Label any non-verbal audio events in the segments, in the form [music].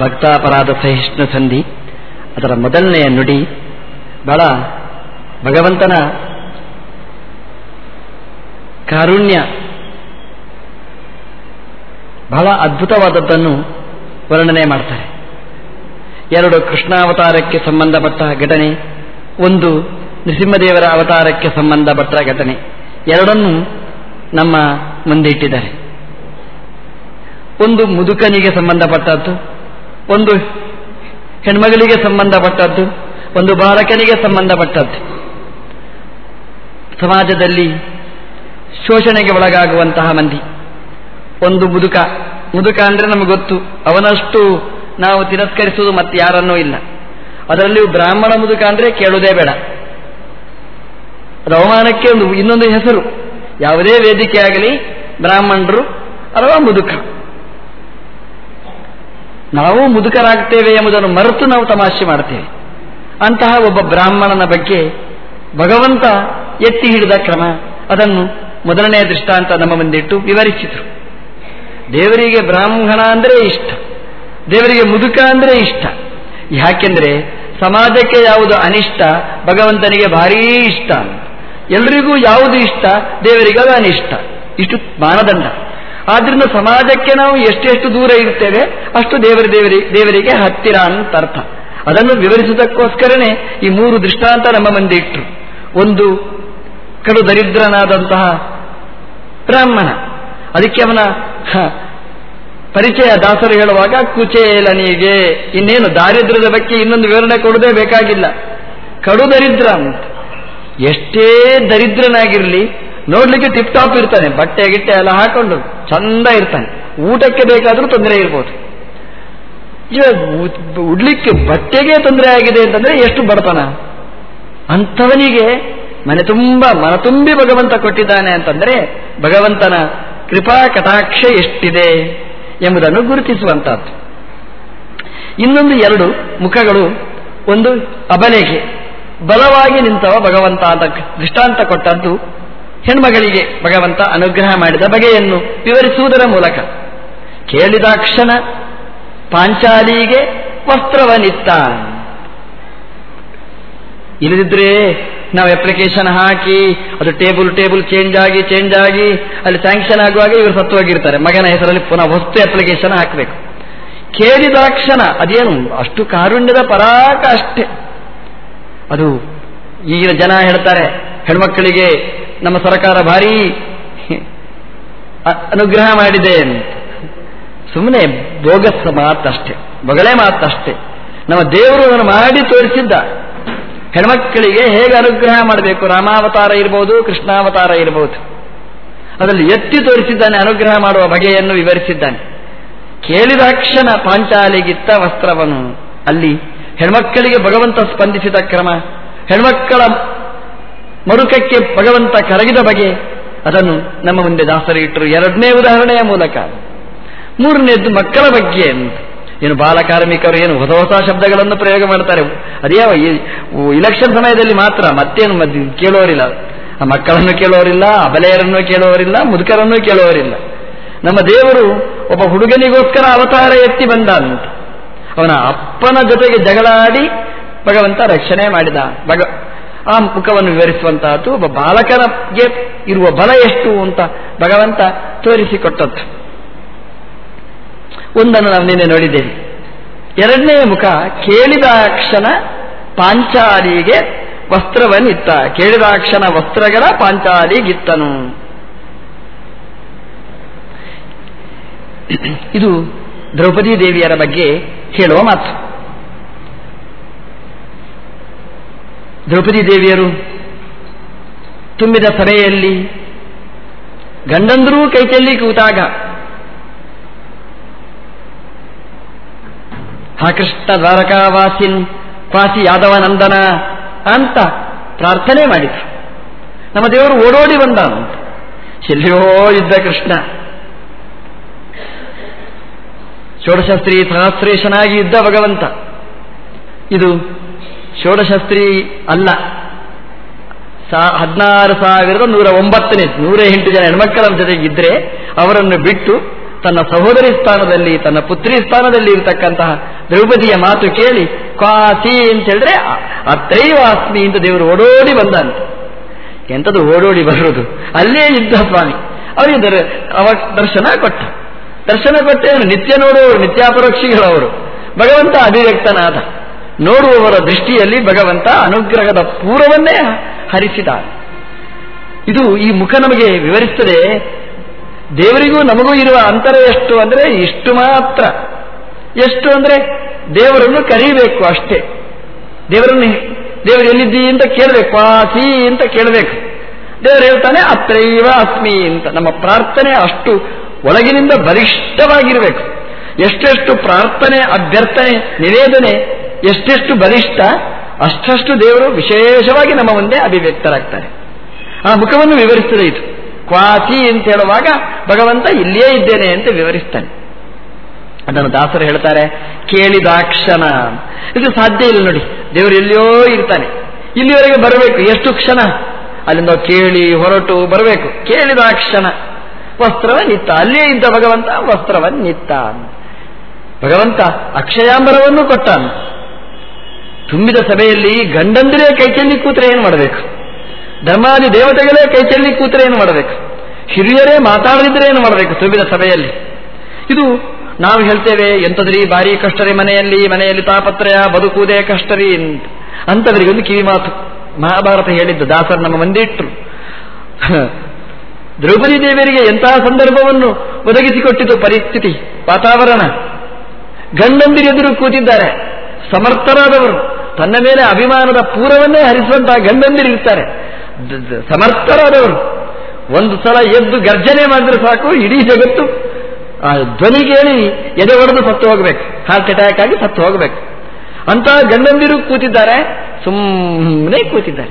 ಭಕ್ತಾಪರಾಧ ಸಹಿಷ್ಣು ಸಂಧಿ. ಅದರ ಮೊದಲನೆಯ ನುಡಿ ಬಹಳ ಭಗವಂತನ ಕಾರುಣ್ಯ. ಬಹಳ ಅದ್ಭುತವಾದದ್ದನ್ನು ವರ್ಣನೆ ಮಾಡ್ತಾರೆ. ಎರಡು ಕೃಷ್ಣಾವತಾರಕ್ಕೆ ಸಂಬಂಧಪಟ್ಟ ಘಟನೆ, ಒಂದು ನೃಸಿಂಹದೇವರ ಅವತಾರಕ್ಕೆ ಸಂಬಂಧಪಟ್ಟ ಘಟನೆ. ಎರಡನ್ನು ನಮ್ಮ ಮುಂದಿಟ್ಟಿದ್ದಾರೆ ಒಂದು ಮುದುಕನಿಗೆ ಸಂಬಂಧಪಟ್ಟದ್ದು ಒಂದು ಹೆಣ್ಮಗಳಿಗೆ ಸಂಬಂಧಪಟ್ಟದ್ದು, ಒಂದು ಬಾಲಕನಿಗೆ ಸಂಬಂಧಪಟ್ಟದ್ದು. ಸಮಾಜದಲ್ಲಿ ಶೋಷಣೆಗೆ ಒಳಗಾಗುವಂತಹ ಮಂದಿ. ಒಂದು ಮುದುಕ. ಮುದುಕ ಅಂದರೆ ನಮಗೆ ಗೊತ್ತು, ಅವನಷ್ಟು ನಾವು ತಿರಸ್ಕರಿಸುವುದು ಮತ್ತೆ ಯಾರನ್ನೂ ಇಲ್ಲ. ಅದರಲ್ಲಿಯೂ ಬ್ರಾಹ್ಮಣ ಮುದುಕ ಅಂದರೆ ಕೇಳುವುದೇ ಬೇಡ. ಅದು ಅವಮಾನಕ್ಕೆ ಇನ್ನೊಂದು ಹೆಸರು. ಯಾವುದೇ ವೇದಿಕೆ ಆಗಲಿ ಬ್ರಾಹ್ಮಣರು ಅಥವಾ ಮುದುಕ. ನಾವು ಮುದುಕರಾಗ್ತೇವೆ ಎಂಬುದನ್ನು ಮರೆತು ನಾವು ತಮಾಷೆ ಮಾಡ್ತೇವೆ. ಅಂತಹ ಒಬ್ಬ ಬ್ರಾಹ್ಮಣನ ಬಗ್ಗೆ ಭಗವಂತ ಎತ್ತಿ ಹಿಡಿದ ಕ್ರಮ. ಅದನ್ನು ಮೊದಲನೆಯ ದೃಷ್ಟಾಂತ ನಮ್ಮ ಮುಂದಿಟ್ಟು ವಿವರಿಸಿದರು. ದೇವರಿಗೆ ಬ್ರಾಹ್ಮಣ ಅಂದರೆ ಇಷ್ಟ. ದೇವರಿಗೆ ಮುದುಕ ಅಂದರೆ ಇಷ್ಟ. ಯಾಕೆಂದರೆ ಸಮಾಜಕ್ಕೆ ಯಾವುದು ಅನಿಷ್ಟ, ಭಗವಂತನಿಗೆ ಭಾರೀ ಇಷ್ಟ. ಎಲ್ರಿಗೂ ಯಾವುದು ಇಷ್ಟ ದೇವರಿಗೆ ಅದು ಅನಿಷ್ಟ. ಇಷ್ಟು ಮಾನದಂಡ. ಆದ್ರಿಂದ ಸಮಾಜಕ್ಕೆ ನಾವು ಎಷ್ಟೆಷ್ಟು ದೂರ ಇರ್ತೇವೆ, ಅಷ್ಟು ದೇವರ ದೇವರಿ, ದೇವರಿಗೆ ಹತ್ತಿರ ಅಂತ ಅರ್ಥ. ಅದನ್ನು ವಿವರಿಸುವುದಕ್ಕೋಸ್ಕರನೇ ಈ ಮೂರು ದೃಷ್ಟಾಂತ ನಮ್ಮ ಮುಂದೆ ಇಟ್ಟರು ಒಂದು, ಕಡು ದರಿದ್ರನಾದಂತಹ ಬ್ರಾಹ್ಮಣ. ಅದಕ್ಕೆ ಅವನ ಪರಿಚಯ ದಾಸರು ಹೇಳುವಾಗ, ಕುಚೇಲನಿಗೆ ಇನ್ನೇನು ದಾರಿದ್ರ್ಯದ ಬಗ್ಗೆ ಇನ್ನೊಂದು ವಿವರಣೆ ಕೊಡದೇ ಬೇಕಾಗಿಲ್ಲ. ಕಡು ದರಿದ್ರ ಅಂತ. ಎಷ್ಟೇ ದರಿದ್ರನಾಗಿರಲಿ ನೋಡ್ಲಿಕ್ಕೆ ಟಿಪ್ ಟಾಪ್ ಇರ್ತಾನೆ, ಬಟ್ಟೆ, ಗಿಟ್ಟೆ ಎಲ್ಲ ಹಾಕೊಂಡು ಚಂದ ಇರ್ತಾನೆ. ಊಟಕ್ಕೆ ಬೇಕಾದರೂ ತೊಂದರೆ ಇರ್ಬೋದು. ಉಡ್ಲಿಕ್ಕೆ ಬಟ್ಟೆಗೆ ತೊಂದರೆ ಆಗಿದೆ ಅಂತಂದ್ರೆ ಎಷ್ಟು ಬಡತನ? ಅಂಥವನಿಗೆ ಮನೆ ತುಂಬ, ಮನ ತುಂಬಿ ಭಗವಂತ ಕೊಟ್ಟಿದ್ದಾನೆ ಅಂತಂದ್ರೆ ಭಗವಂತನ ಕೃಪಾ ಕಟಾಕ್ಷ ಎಷ್ಟಿದೆ ಎಂಬುದನ್ನು ಗುರುತಿಸುವಂತಹದ್ದು ಇನ್ನೊಂದು ಎರಡು ಮುಖಗಳು, ಒಂದು ಅಬಲೆಗೆ. ಬಲವಾಗಿ ನಿಂತವ ಭಗವಂತ ಅಂತ ದೃಷ್ಟಾಂತ ಕೊಟ್ಟದ್ದು ಹೆಣ್ಮಗಳಿಗೆ ಭಗವಂತ ಅನುಗ್ರಹ ಮಾಡಿದ ಬಗೆಯನ್ನು ವಿವರಿಸುವುದರ ಮೂಲಕ. ಕೇಳಿದಾಕ್ಷಣ ಪಾಂಚಾಲಿಗೆ ವಸ್ತ್ರವನಿತ್ತ ಇಲ್ಲದಿದ್ರೆ ನಾವು ಅಪ್ಲಿಕೇಶನ್ ಹಾಕಿ, ಅದು ಟೇಬಲ್ ಟೇಬಲ್ ಚೇಂಜ್ ಆಗಿ ಚೇಂಜ್ ಆಗಿ, ಅಲ್ಲಿ ಸ್ಯಾಂಕ್ಷನ್ ಆಗುವಾಗ ಇವರು ಸತ್ತುವಾಗಿರ್ತಾರೆ ಮಗನ ಹೆಸರಲ್ಲಿ ಪುನಃ ಹೊಸ್ತು ಅಪ್ಲಿಕೇಶನ್ ಹಾಕಬೇಕು. ಕೇಳಿದಾಕ್ಷಣ, ಅದೇನು? ಅಷ್ಟು ಕಾರುಣ್ಯದ ಪರಾಕ ಅಷ್ಟೇ ಅದು ಈಗಿನ ಜನ ಹೇಳ್ತಾರೆ ಹೆಣ್ಮಕ್ಕಳಿಗೆ ನಮ್ಮ ಸರ್ಕಾರ ಭಾರಿ ಅನುಗ್ರಹ ಮಾಡಿದೆ ಅಂತ. ಸುಮ್ಮನೆ ಬೋಗಸ್ ಮಾತಷ್ಟೇ, ಬಗಳೇ ಮಾತಷ್ಟೇ. ನಮ್ಮ ದೇವರು ಅದನ್ನು ಮಾಡಿ ತೋರಿಸಿದ್ದ. ಹೆಣ್ಮಕ್ಕಳಿಗೆ ಹೇಗೆ ಅನುಗ್ರಹ ಮಾಡಬೇಕು? ರಾಮಾವತಾರ ಇರಬಹುದು ಕೃಷ್ಣಾವತಾರ ಇರಬಹುದು ಅದರಲ್ಲಿ ಎತ್ತಿ ತೋರಿಸಿದ್ದಾನೆ, ಅನುಗ್ರಹ ಮಾಡುವ ಬಗೆಯನ್ನು ವಿವರಿಸಿದ್ದಾನೆ. ಕೇಳಿದಾಕ್ಷಣ ಪಾಂಚಾಲಿಗಿತ್ತ ವಸ್ತ್ರವನ್ನು. ಅಲ್ಲಿ ಹೆಣ್ಮಕ್ಕಳಿಗೆ ಭಗವಂತ ಸ್ಪಂದಿಸಿದ ಕ್ರಮ. ಹೆಣ್ಮಕ್ಕಳ ಮರುಕಕ್ಕೆ ಭಗವಂತ ಕರಗಿದ ಬಗೆ ಅದನ್ನು ನಮ್ಮ ಮುಂದೆ ದಾಸರಿ ಇಟ್ಟರು ಎರಡನೇ ಉದಾಹರಣೆಯ ಮೂಲಕ. ಮೂರನೇದ್ದು ಮಕ್ಕಳ ಬಗ್ಗೆ ಅಂತ. ಏನು ಬಾಲಕಾರ್ಮಿಕರು ಏನು ಹೊಸ ಹೊಸ ಶಬ್ದಗಳನ್ನು ಪ್ರಯೋಗ ಮಾಡ್ತಾರೆ. ಅದೇ ಇಲೆಕ್ಷನ್ ಸಮಯದಲ್ಲಿ ಮಾತ್ರ ಮತ್ತೇನು ಕೇಳೋರಿಲ್ಲ. ಆ ಮಕ್ಕಳನ್ನು ಕೇಳೋರಿಲ್ಲ ಅಬಲೆಯರನ್ನು ಕೇಳೋರಿಲ್ಲ, ಮುದುಕರನ್ನು ಕೇಳೋರಿಲ್ಲ. ನಮ್ಮ ದೇವರು ಒಬ್ಬ ಹುಡುಗನಿಗೋಸ್ಕರ ಅವತಾರ ಎತ್ತಿ ಬಂದ ಅಂತ ಅವನ ಅಪ್ಪನ ಜೊತೆಗೆ ಜಗಳಾಡಿ ಭಗವಂತ ರಕ್ಷಣೆ ಮಾಡಿದ. ಭಗ ಆ ಮುಖವನ್ನು ವಿವರಿಸುವಂತಹದ್ದು ಒಬ್ಬ ಬಾಲಕನಿಗೆ ಇರುವ ಬಲ ಎಷ್ಟು ಅಂತ ಭಗವಂತ ತೋರಿಸಿಕೊಟ್ಟದ್ದು. ಒಂದನ್ನು ನಾವು ನಿನ್ನೆ ನೋಡಿದ್ದೇವೆ. ಎರಡನೇ ಮುಖ ಕೇಳಿದಾಕ್ಷಣ ಪಾಂಚಾಲಿಗೆ ವಸ್ತ್ರವನ್ನಿತ್ತ. ಕೇಳಿದಾಕ್ಷಣ ವಸ್ತ್ರಗಳ ಪಾಂಚಾಲಿಗಿತ್ತನು. ಇದು ದ್ರೌಪದಿ ದೇವಿಯರ ಬಗ್ಗೆ ಹೇಳುವ ಮಾತು. ದ್ರೌಪದಿ ದೇವಿಯರು ತುಂಬಿದ ಸಭೆಯಲ್ಲಿ ಗಂಡಂದ್ರೂ ಕೈಚೆಲ್ಲಿ ಕೂತಾಗ ಆ ಕೃಷ್ಣ ದ್ವಾರಕಾವಾಸಿನ್ ಕ್ವಾಸಿ ಯಾದವನಂದನ ಅಂತ ಪ್ರಾರ್ಥನೆ ಮಾಡಿದ್ರು. ನಮ್ಮ ದೇವರು ಓಡೋಡಿ ಬಂದ ಅಂತ. ಎಲ್ಲಿಯೋ ಇದ್ದ ಕೃಷ್ಣ, ಷೋಡಶಾಸ್ತ್ರಿ ಸಹಸ್ರೇಶನಾಗಿ ಇದ್ದ ಭಗವಂತ, ಇದು ಷೋಡಶಾಸ್ತ್ರಿ ಅಲ್ಲ ಹದಿನಾರು ಸಾವಿರದ ನೂರ ಒಂಬತ್ತನೇ, ನೂರ ಎಂಟು ಜನ ಹೆಣ್ಮಕ್ಕಳ ಜೊತೆಗಿದ್ರೆ ಅವರನ್ನು ಬಿಟ್ಟು ತನ್ನ ಸಹೋದರಿ ಸ್ಥಾನದಲ್ಲಿ, ತನ್ನ ಪುತ್ರಿ ಸ್ಥಾನದಲ್ಲಿ ಇರತಕ್ಕಂತಹ ದ್ರೌಪದಿಯ ಮಾತು ಕೇಳಿ, ಕ್ವಾಸಿ ಅಂತ ಹೇಳಿದ್ರೆ ಅತ್ರೈವಾಸ್ಮಿ ಅಂತ ದೇವರು ಓಡೋಡಿ ಬಂದಂತೆ ಎಂಥದ್ದು ಓಡೋಡಿ ಬರೋದು ಅಲ್ಲೇ ಇದ್ದ ಸ್ವಾಮಿ. ಅವರಿಗೆ ದರ್, ಅವ ದರ್ಶನ ಕೊಟ್ಟ. ದರ್ಶನ ಕೊಟ್ಟೇನು ನಿತ್ಯ ನೋಡುವವರು, ನಿತ್ಯಾಪರೋಕ್ಷಿಗಳವರು. ಭಗವಂತ ಅಭಿವ್ಯಕ್ತನಾದ. ನೋಡುವವರ ದೃಷ್ಟಿಯಲ್ಲಿ ಭಗವಂತ ಅನುಗ್ರಹದ ಪೂರ್ವವನ್ನೇ ಹರಿಸಿದ ಇದು ಈ ಮುಖ ನಮಗೆ ವಿವರಿಸ್ತದೆ, ದೇವರಿಗೂ ನಮಗೂ ಇರುವ ಅಂತರ ಎಷ್ಟು ಅಂದರೆ ಇಷ್ಟು ಮಾತ್ರ. ಎಷ್ಟು ಅಂದರೆ ದೇವರನ್ನು ಕರೀಬೇಕು ಅಷ್ಟೇ. ದೇವರನ್ನು ದೇವರು ಎಲ್ಲಿದ್ದೀ ಅಂತ ಕೇಳಬೇಕು, ಆಸಿ ಅಂತ ಕೇಳಬೇಕು. ದೇವರು ಹೇಳ್ತಾನೆ, ಅತ್ರೈವ ಅಸ್ಮಿ ಅಂತ. ನಮ್ಮ ಪ್ರಾರ್ಥನೆ ಅಷ್ಟು ಒಳಗಿನಿಂದ ಬಲಿಷ್ಠವಾಗಿರಬೇಕು. ಎಷ್ಟೆಷ್ಟು ಪ್ರಾರ್ಥನೆ, ಅಭ್ಯರ್ಥನೆ, ನಿವೇದನೆ ಎಷ್ಟೆಷ್ಟು ಬಲಿಷ್ಠ, ಅಷ್ಟಷ್ಟು ದೇವರು ವಿಶೇಷವಾಗಿ ನಮ್ಮ ಮುಂದೆ ಅಭಿವ್ಯಕ್ತರಾಗ್ತಾರೆ. ಆ ಮುಖವನ್ನು ವಿವರಿಸ್ತದೆ ಇದು. ಕ್ವಾಸಿ ಅಂತ ಹೇಳುವಾಗ ಭಗವಂತ ಇಲ್ಲಿಯೇ ಇದ್ದೇನೆ ಅಂತ ವಿವರಿಸ್ತಾನೆ. ಅದನ್ನು ದಾಸರು ಹೇಳ್ತಾರೆ, ಕೇಳಿದಾಕ್ಷಣ. ಇದು ಸಾಧ್ಯ ಇಲ್ಲ ನೋಡಿ. ದೇವರು ಎಲ್ಲಿಯೋ ಇರ್ತಾನೆ. ಇಲ್ಲಿವರೆಗೆ ಬರಬೇಕು. ಎಷ್ಟು ಕ್ಷಣ? ಅಲ್ಲಿಂದ ಕೇಳಿ ಹೊರಟು ಬರಬೇಕು. ಕೇಳಿದಾಕ್ಷಣ. ವಸ್ತ್ರವ ನಿತ್ತ ಅಲ್ಲೇ ಇದ್ದ ಭಗವಂತ ವಸ್ತ್ರವ ನಿತ್ತ ಭಗವಂತ ಅಕ್ಷಯಾಂಬರವನ್ನು ಕೊಟ್ಟಾನು. ತುಂಬಿದ ಸಭೆಯಲ್ಲಿ ಗಂಡಂದಿರೇ ಕೈಚೆಲ್ಲಿ ಕೂತ್ರೆ ಏನು ಮಾಡಬೇಕು? ಧರ್ಮಾದಿ ದೇವತೆಗಳೇ ಕೈಚೆಲ್ಲಿ ಕೂತ್ರೆ ಏನು ಮಾಡಬೇಕು? ಹಿರಿಯರೇ ಮಾತಾಡದಿದ್ರೆ ಏನು ಮಾಡಬೇಕು ತುಂಬಿದ ಸಭೆಯಲ್ಲಿ? ಇದು ನಾವು ಹೇಳ್ತೇವೆ, ಎಂಥದ್ರಿ ಭಾರಿ ಕಷ್ಟರಿ ಮನೆಯಲ್ಲಿ ಮನೆಯಲ್ಲಿ ತಾಪತ್ರಯ, ಬದುಕುವುದೇ ಕಷ್ಟರಿ ಅಂತ. ಅಂತವರಿಗೆ ಒಂದು ಕಿವಿ ಮಾತು. ಮಹಾಭಾರತ ಹೇಳಿದ್ದು, ದಾಸರು ನಮ್ಮ ಮಂದಿಟ್ರು [laughs] ದ್ರೌಪದಿ ದೇವಿಯರಿಗೆ ಎಂತಹ ಸಂದರ್ಭವನ್ನು ಒದಗಿಸಿಕೊಟ್ಟಿತು ಪರಿಸ್ಥಿತಿ, ವಾತಾವರಣ. ಗಂಡಂದಿರೆದುರು ಕೂತಿದ್ದಾರೆ. ಸಮರ್ಥರಾದವರು. ತನ್ನ ಮೇಲೆ ಅಭಿಮಾನದ ಪೂರವನ್ನೇ ಹರಿಸುವಂತಹ ಗಂಡಂದಿರಿರ್ತಾರೆ ಸಮರ್ಥರಾದವರು. ಒಂದು ಸಲ ಎದ್ದು ಗರ್ಜನೆ ಮಾಡಿದ್ರೆ ಸಾಕು, ಇಡೀ ಜಗತ್ತು, ಆ ಧ್ವನಿ ಕೇಳಿ ಎದೆ ಹೊಡೆದು ಸತ್ತು ಹೋಗಬೇಕು. ಹಾರ್ಟ್ ಅಟ್ಯಾಕ್ ಆಗಿ ಸತ್ತು ಹೋಗಬೇಕು. ಅಂತ ಗಂಡಂದಿರು ಕೂತಿದ್ದಾರೆ ಸುಮ್ಮನೆ ಕೂತಿದ್ದಾರೆ.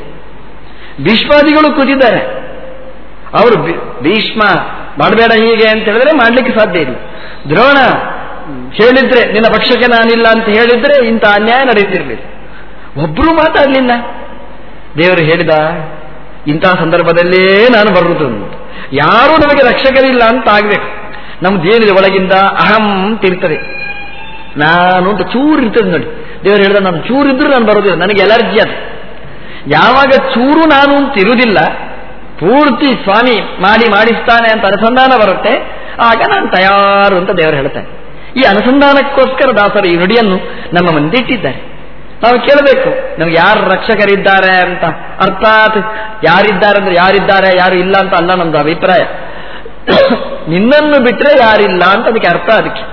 ಭೀಷ್ಮಾದಿಗಳು ಕೂತಿದ್ದಾರೆ. ಅವರು ಭೀಷ್ಮ ಮಾಡಬೇಡ ಹೀಗೆ ಅಂತ ಹೇಳಿದ್ರೆ ಮಾಡಲಿಕ್ಕೆ ಸಾಧ್ಯ ಇಲ್ಲ. ದ್ರೋಣ ಹೇಳಿದ್ರೆ, ನಿನ್ನ ಪಕ್ಷಕ್ಕೆ ನಾನಿಲ್ಲ ಅಂತ ಹೇಳಿದ್ರೆ ಇಂಥ ಅನ್ಯಾಯ ನಡೆಯುತ್ತಿರಲಿಲ್ಲ ಒಬ್ಬರು ಮಾತಾಡಲಿಲ್ಲ ದೇವರು ಹೇಳಿದ ಇಂತಹ ಸಂದರ್ಭದಲ್ಲೇ ನಾನು ಬರುವುದು. ಯಾರೂ ನಮಗೆ ರಕ್ಷಕರಿಲ್ಲ ಅಂತ ಆಗಬೇಕು. ನಮ್ದೇನಿದೆ ಒಳಗಿಂದ ಅಹಂ ತಿರ್ತದೆ ನಾನು ಅಂತ ಚೂರು ಇರ್ತದೆ ನೋಡಿ. ದೇವರು ಹೇಳಿದ, ನಾನು ಚೂರು ಇದ್ರೂ ನಾನು ಬರೋದಿಲ್ಲ ನನಗೆ ಎಲರ್ಜಿ ಅದು. ಯಾವಾಗ ಚೂರು ನಾನು ಅಂತ ಇರುವುದಿಲ್ಲ, ಪೂರ್ತಿ ಸ್ವಾಮಿ ಮಾಡಿ ಮಾಡಿಸ್ತಾನೆ ಅಂತ ಅನುಸಂಧಾನ ಬರುತ್ತೆ, ಆಗ ನಾನು ತಯಾರು ಅಂತ ದೇವರು ಹೇಳ್ತಾನೆ. ಈ ಅನುಸಂಧಾನಕ್ಕೋಸ್ಕರ ದಾಸರು ಈ ನುಡಿಯನ್ನು ನಮ್ಮ ಮುಂದೆ ಇಟ್ಟಿದ್ದಾರೆ. ನಾವು ಕೇಳಬೇಕು, ನಮ್ಗೆ ಯಾರು ರಕ್ಷಕರಿದ್ದಾರೆ ಅಂತ. ಅರ್ಥಾತ್ ಯಾರಿದ್ದಾರೆ ಅಂದ್ರೆ ಯಾರಿದ್ದಾರೆ, ಯಾರು ಇಲ್ಲ ಅಂತ ಅಲ್ಲ ನಮ್ದು ಅಭಿಪ್ರಾಯ. [coughs] ನಿನ್ನನ್ನು ಬಿಟ್ರೆ ಯಾರಿಲ್ಲ ಅಂತ ಅದಕ್ಕೆ ಅರ್ಥ ಅದಕ್ಕೆ.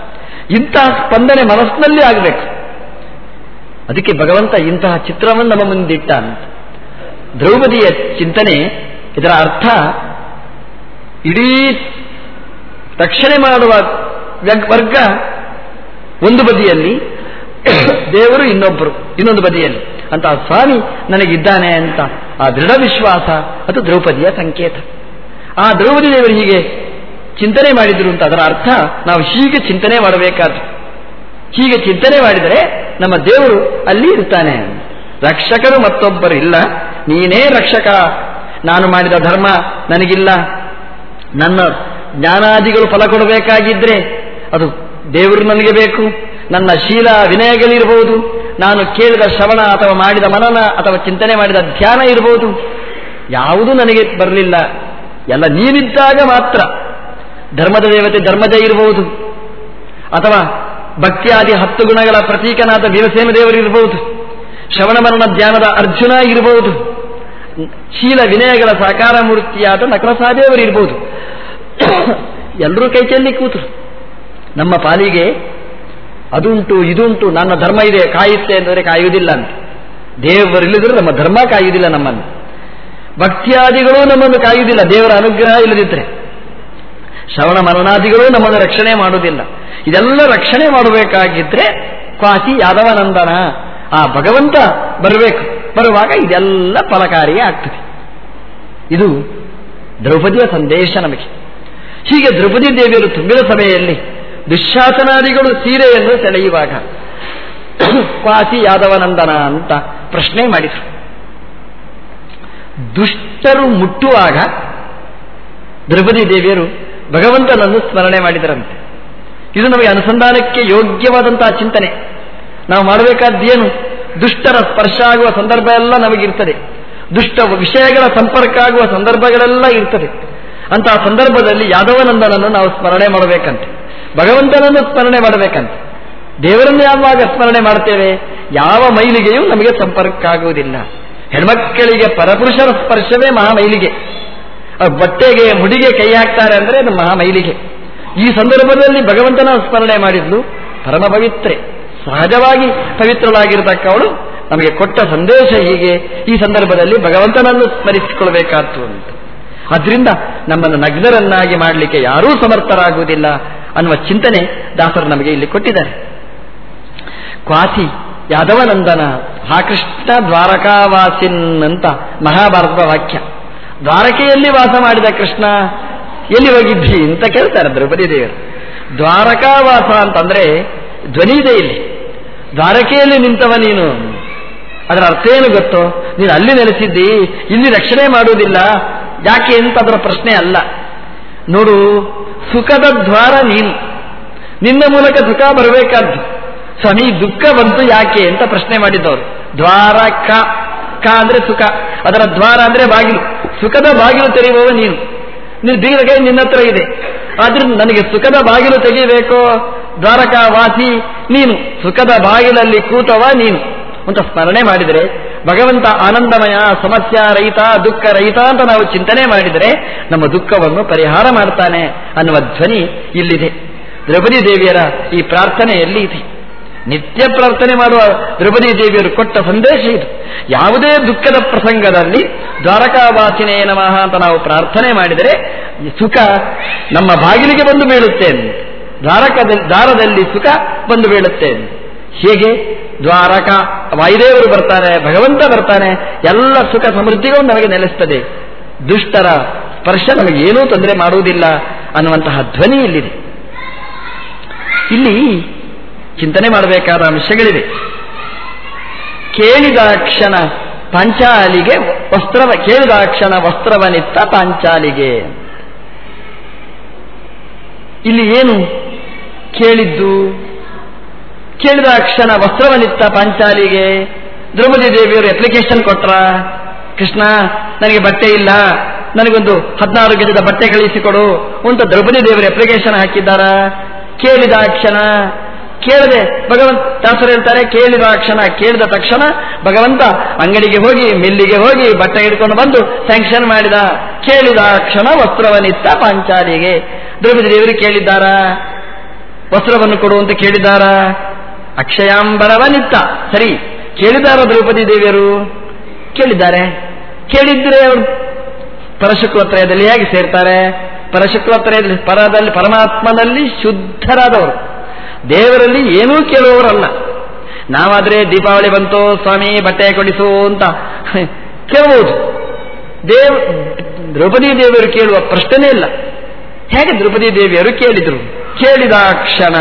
ಇಂತಹ ಸ್ಪಂದನೆ ಮನಸ್ಸಿನಲ್ಲಿ ಆಗಬೇಕು. ಅದಕ್ಕೆ ಭಗವಂತ ಇಂತಹ ಚಿತ್ರವನ್ನು ನಮ್ಮ ಮುಂದಿಟ್ಟ ಅಂತ ದ್ರೌಪದಿಯ ಚಿಂತನೆ, ಇದರ ಅರ್ಥ ಇಡೀ ರಕ್ಷಣೆ ಮಾಡುವ ವರ್ಗ ಒಂದು ಬದಿಯಲ್ಲಿ [coughs] ದೇವರು ಇನ್ನೊಬ್ಬರು ಇನ್ನೊಂದು ಬದಿಯಲ್ಲಿ. ಅಂತ ಸ್ವಾಮಿ ನನಗಿದ್ದಾನೆ ಅಂತ ಆ ದೃಢ ವಿಶ್ವಾಸ ಅದು ದ್ರೌಪದಿಯ ಸಂಕೇತ. ಆ ದ್ರೌಪದಿ ದೇವರು ಹೀಗೆ ಚಿಂತನೆ ಮಾಡಿದ್ರು ಅಂತ ಅದರ ಅರ್ಥ ನಾವು ಹೀಗೆ ಚಿಂತನೆ ಮಾಡಬೇಕಾದ್ರು. ಹೀಗೆ ಚಿಂತನೆ ಮಾಡಿದರೆ ನಮ್ಮ ದೇವರು ಅಲ್ಲಿ ಇರ್ತಾನೆ ರಕ್ಷಕರು ಮತ್ತೊಬ್ಬರು ಇಲ್ಲ. ನೀನೇ ರಕ್ಷಕ. ನಾನು ಮಾಡಿದ ಧರ್ಮ ನನಗಿಲ್ಲ. ನನ್ನ ಜ್ಞಾನಾದಿಗಳು ಫಲ ಕೊಡಬೇಕಾಗಿದ್ರೆ ಅದು ದೇವರು ನನಗೆ ಬೇಕು. ನನ್ನ ಶೀಲ ವಿನಯಗಳಿರಬಹುದು ನಾನು ಕೇಳಿದ ಶ್ರವಣ ಅಥವಾ ಮಾಡಿದ ಮನನ ಅಥವಾ ಚಿಂತನೆ ಮಾಡಿದ ಧ್ಯಾನ ಇರಬಹುದು. ಯಾವುದೂ ನನಗೆ ಬರಲಿಲ್ಲ. ಎಲ್ಲ ನೀನಿದ್ದಾಗ ಮಾತ್ರ. ಧರ್ಮದ ದೇವತೆ ಧರ್ಮದೇ ಇರಬಹುದು. ಅಥವಾ ಭಕ್ತಿಯಾದಿ ಹತ್ತು ಗುಣಗಳ ಪ್ರತೀಕನಾದ ಭೀಮಸೇನ ದೇವರು ಇರಬಹುದು. ಶ್ರವಣ ಮರಣ ಧ್ಯಾನದ ಅರ್ಜುನ ಇರಬಹುದು. ಶೀಲ ವಿನಯಗಳ ಸಾಕಾರ ಮೂರ್ತಿಯಾದ ನಕಲಸಾದೇವರು ಇರಬಹುದು. [coughs] ಎಲ್ಲರೂ ಕೈ ಚೆಲ್ಲಿ ಕೂತರು. ನಮ್ಮ ಪಾಲಿಗೆ ಅದುಂಟು, ಇದುಂಟು, ನನ್ನ ಧರ್ಮ ಇದೆ, ಕಾಯುತ್ತೆ ಅಂದರೆ ಕಾಯುವುದಿಲ್ಲ ಅಂತ. ದೇವರಿಲ್ಲದ್ರೆ ನಮ್ಮ ಧರ್ಮ ಕಾಯುವುದಿಲ್ಲ ನಮ್ಮನ್ನು. ಭಕ್ತಿಯಾದಿಗಳು ನಮ್ಮನ್ನು ಕಾಯುವುದಿಲ್ಲ, ದೇವರ ಅನುಗ್ರಹ ಇಲ್ಲದಿದ್ದರೆ. ಶ್ರವಣ ಮರಣಾದಿಗಳು ನಮ್ಮನ್ನು ರಕ್ಷಣೆ ಮಾಡುವುದಿಲ್ಲ. ಇದೆಲ್ಲ ರಕ್ಷಣೆ ಮಾಡಬೇಕಾಗಿದ್ರೆ ಕ್ವಾಸಿ ಯಾದವನಂದನ. ಆ ಭಗವಂತ ಬರಬೇಕು. ಬರುವಾಗ ಇದೆಲ್ಲ ಫಲಕಾರಿಯೇ ಆಗ್ತದೆ. ಇದು ದ್ರೌಪದಿಯ ಸಂದೇಶ ನಮಗೆ. ಹೀಗೆ ದ್ರೌಪದಿ ದೇವಿಯರು ತುಂಬಿದ ಸಭೆಯಲ್ಲಿ ದುಶ್ಯಾಸನಾದಿಗಳು ಸೀರೆಯನ್ನು ಸೆಳೆಯುವಾಗ [coughs] ಕ್ವಾಸಿ ಯಾದವನಂದನ ಅಂತ ಪ್ರಶ್ನೆ ಮಾಡಿದರು. ದುಷ್ಟರು ಮುಟ್ಟುವಾಗ ದ್ರೌಪದಿ ದೇವಿಯರು ಭಗವಂತನನ್ನು ಸ್ಮರಣೆ ಮಾಡಿದರಂತೆ. ಇದು ನಮಗೆ ಅನುಸಂಧಾನಕ್ಕೆ ಯೋಗ್ಯವಾದಂತಹ ಚಿಂತನೆ. ನಾವು ಮಾಡಬೇಕಾದ್ದೇನು ದುಷ್ಟರ ಸ್ಪರ್ಶ ಆಗುವ ಸಂದರ್ಭ ಎಲ್ಲ ನಮಗಿರ್ತದೆ. ದುಷ್ಟ ವಿಷಯಗಳ ಸಂಪರ್ಕ ಆಗುವ ಸಂದರ್ಭಗಳೆಲ್ಲ ಇರ್ತದೆ. ಅಂತಹ ಸಂದರ್ಭದಲ್ಲಿ ಯಾದವನಂದನನ್ನು ನಾವು ಸ್ಮರಣೆ ಮಾಡಬೇಕಂತೆ. ಭಗವಂತನನ್ನು ಸ್ಮರಣೆ ಮಾಡಬೇಕಂತ. ದೇವರನ್ನು ಯಾವಾಗ ಸ್ಮರಣೆ ಮಾಡ್ತೇವೆ? ಯಾವ ಮೈಲಿಗೆಯೂ ನಮಗೆ ಸಂಪರ್ಕ ಆಗುವುದಿಲ್ಲ ಹೆಣ್ಮಕ್ಕಳಿಗೆ ಪರಪುರುಷರ ಸ್ಪರ್ಶವೇ ಮಹಾಮೈಲಿಗೆ. ಬಟ್ಟೆಗೆ, ಮುಡಿಗೆ ಕೈ ಹಾಕ್ತಾರೆ ಅಂದರೆ ಅದು ಮಹಾಮೈಲಿಗೆ. ಈ ಸಂದರ್ಭದಲ್ಲಿ ಭಗವಂತನ ಸ್ಮರಣೆ ಮಾಡಿದ್ಲು ಪರಮ ಪವಿತ್ರೆ. ಸಹಜವಾಗಿ ಪವಿತ್ರಳಾಗಿರತಕ್ಕವಳು. ನಮಗೆ ಕೊಟ್ಟ ಸಂದೇಶ ಹೀಗೆ ಈ ಸಂದರ್ಭದಲ್ಲಿ ಭಗವಂತನನ್ನು ಸ್ಮರಿಸಿಕೊಳ್ಬೇಕಾದ್ದು ಅಂತ. ಆದ್ರಿಂದ ನಮ್ಮನ್ನು ನಗ್ನರನ್ನಾಗಿ ಮಾಡಲಿಕ್ಕೆ ಯಾರೂ ಸಮರ್ಥರಾಗುವುದಿಲ್ಲ. ಅನ್ನುವ ಚಿಂತನೆ ದಾಸರು ನಮಗೆ ಇಲ್ಲಿ ಕೊಟ್ಟಿದ್ದಾರೆ. ಕ್ವಾಸಿ ಯಾದವನಂದನ ಹಾ ಕೃಷ್ಣ ದ್ವಾರಕಾವಾಸಿನ್ ಅಂತ ಮಹಾಭಾರತದ ವಾಕ್ಯ. ದ್ವಾರಕೆಯಲ್ಲಿ ವಾಸ ಮಾಡಿದ ಕೃಷ್ಣ ಎಲ್ಲಿ ಹೋಗಿದ್ದಿ ಅಂತ ಕೇಳ್ತಾರೆ ದ್ರೌಪದಿ ದೇವರು. ದ್ವಾರಕಾವಾಸ ಅಂತಂದ್ರೆ ಧ್ವನಿ ಇದೆ ಇಲ್ಲಿ. ದ್ವಾರಕೆಯಲ್ಲಿ ನಿಂತವ ನೀನು. ಅದರ ಅರ್ಥ ಏನು ಗೊತ್ತು? ನೀನು ಅಲ್ಲಿ ನೆಲೆಸಿದ್ದಿ, ಇಲ್ಲಿ ರಕ್ಷಣೆ ಮಾಡುವುದಿಲ್ಲ. ಯಾಕೆ ಅಂತ ಅದರ ಪ್ರಶ್ನೆ ಅಲ್ಲ. ನೋಡು ಸುಖದ ದ್ವಾರ ನೀನು. ನಿನ್ನ ಮೂಲಕ ಸುಖ ಬರಬೇಕಾದ್ದು. ಸ್ವಾಮಿ, ದುಃಖ ಬಂತು ಯಾಕೆ ಅಂತ ಪ್ರಶ್ನೆ ಮಾಡಿದ್ದವರು ದ್ವಾರ, ಕ ಕ ಅಂದ್ರೆ ಸುಖ. ಅದರ ದ್ವಾರ ಅಂದ್ರೆ ಬಾಗಿಲು. ಸುಖದ ಬಾಗಿಲು ತೆರೆಯುವವ ನೀನು. ನೀನು ಬೀಗದ ಕೈ ನಿನ್ನ ಹತ್ರ ಇದೆ. ಆದ್ರಿಂದ ನನಗೆ ಸುಖದ ಬಾಗಿಲು ತೆಗೆಯಬೇಕೋ? ದ್ವಾರಕ ವಾಸಿ ನೀನು. ಸುಖದ ಬಾಗಿಲಲ್ಲಿ ಕೂತವ ನೀನು. ಅಂತ ಸ್ಮರಣೆ ಮಾಡಿದರೆ ಭಗವಂತ ಆನಂದಮಯ, ಸಮಸ್ಯ ರಹಿತ, ದುಃಖ ರಹಿತ ಅಂತ ನಾವು ಚಿಂತನೆ ಮಾಡಿದರೆ ನಮ್ಮ ದುಃಖವನ್ನು ಪರಿಹಾರ ಮಾಡ್ತಾನೆ ಅನ್ನುವ ಧ್ವನಿ ಇಲ್ಲಿದೆ. ದ್ರೌಪದಿ ದೇವಿಯರ ಈ ಪ್ರಾರ್ಥನೆಯಲ್ಲಿ ಇದೆ. ನಿತ್ಯ ಪ್ರಾರ್ಥನೆ ಮಾಡುವ ದ್ರೌಪದಿ ದೇವಿಯರು ಕೊಟ್ಟ ಸಂದೇಶ ಇದು. ಯಾವುದೇ ದುಃಖದ ಪ್ರಸಂಗದಲ್ಲಿ ದ್ವಾರಕಾವಾಸಿನೇ ನಮಃ ಅಂತ ನಾವು ಪ್ರಾರ್ಥನೆ ಮಾಡಿದರೆ ಸುಖ ನಮ್ಮ ಬಾಗಿಲಿಗೆ ಬಂದು ಬೀಳುತ್ತೇನೆ ದ್ವಾರಕದಲ್ಲಿ ದಾರದಲ್ಲಿ ಸುಖ ಬಂದು ಬೀಳುತ್ತೇನೆ ಹೇಗೆ? ದ್ವಾರಕ, ವಾಯುದೇವರು ಬರ್ತಾರೆ ಭಗವಂತ ಬರ್ತಾನೆ, ಎಲ್ಲ ಸುಖ ಸಮೃದ್ಧಿಗಳು ನಮಗೆ ನೆಲೆಸ್ತದೆ. ದುಷ್ಟರ ಸ್ಪರ್ಶ ನಮಗೆ ಏನೂ ತೊಂದರೆ ಮಾಡುವುದಿಲ್ಲ ಅನ್ನುವಂತಹ ಧ್ವನಿ ಇಲ್ಲಿದೆ. ಇಲ್ಲಿ ಚಿಂತನೆ ಮಾಡಬೇಕಾದ ಅಂಶಗಳಿವೆ. ಕೇಳಿದಾಕ್ಷಣ ಪಾಂಚಾಲಿಗೆ ವಸ್ತ್ರವ ಕೇಳಿದಾಕ್ಷಣ ವಸ್ತ್ರವನಿತ್ತ ಪಾಂಚಾಲಿಗೆ. ಇಲ್ಲಿ ಏನು ಕೇಳಿದ್ದು? ಕೇಳಿದ ಕ್ಷಣ ವಸ್ತ್ರವನ್ನಿತ್ತ ಪಾಂಚಾಲಿಗೆ, ದ್ರೌಪದಿ ದೇವಿಯವರು ಅಪ್ಲಿಕೇಶನ್ ಕೊಟ್ರ, ಕೃಷ್ಣ, ನನಗೆ ಬಟ್ಟೆ ಇಲ್ಲ, ನನಗೊಂದು ಹದಿನಾರು ಗಜದ ಬಟ್ಟೆ ಕಳಿಸಿಕೊಡು ಅಂತ ದ್ರೌಪದಿ ದೇವರು ಅಪ್ಲಿಕೇಶನ್ ಹಾಕಿದ್ದಾರ. ಕೇಳಿದ ಕ್ಷಣ, ಕೇಳದೆ ಭಗವಂತ, ದಾಸರು ಹೇಳ್ತಾರೆ, ಕೇಳಿದ ಕ್ಷಣ, ಕೇಳಿದ ತಕ್ಷಣ ಭಗವಂತ ಅಂಗಡಿಗೆ ಹೋಗಿ, ಮಿಲ್ಲಿಗೆ ಹೋಗಿ ಬಟ್ಟೆ ಹಿಡ್ಕೊಂಡು ಬಂದು ಸ್ಯಾಂಕ್ಷನ್ ಮಾಡಿದ. ಕೇಳಿದ ಕ್ಷಣ ವಸ್ತ್ರವನ್ನಿತ್ತ ಪಾಂಚಾಲಿಗೆ. ದ್ರೌಪದಿ ದೇವರು ಕೇಳಿದ್ದಾರ? ವಸ್ತ್ರವನ್ನು ಕೊಡು ಅಂತ ಕೇಳಿದ್ದಾರ? ಅಕ್ಷಯಾಂಬರವನಿತ್ತ. ಸರಿ, ಕೇಳಿದಾರ ದ್ರೌಪದಿ ದೇವಿಯರು? ಕೇಳಿದ್ದಾರೆ. ಕೇಳಿದ್ರೆ ಅವರು ಪರಶುಕ್ಲತ್ರಯದಲ್ಲಿ ಹೇಗೆ ಸೇರ್ತಾರೆ? ಪರಶುಕ್ಲತ್ರಯದಲ್ಲಿ, ಪರದಲ್ಲಿ, ಪರಮಾತ್ಮನಲ್ಲಿ ಶುದ್ಧರಾದವರು. ದೇವರಲ್ಲಿ ಏನೂ ಕೇಳುವವರಲ್ಲ. ನಾವಾದ್ರೆ ದೀಪಾವಳಿ ಬಂತು, ಸ್ವಾಮಿ, ಬಟ್ಟೆ ಕೊಡಿಸು ಅಂತ [laughs] ಕೇಳಬಹುದು ದೇವ್, ದ್ರೌಪದಿ ದೇವಿಯರು ಕೇಳುವ ಪ್ರಶ್ನೆ ಇಲ್ಲ. ಹೇಗೆ ದ್ರೌಪದಿ ದೇವಿಯರು ಕೇಳಿದರು? ಕೇಳಿದ ಕ್ಷಣ.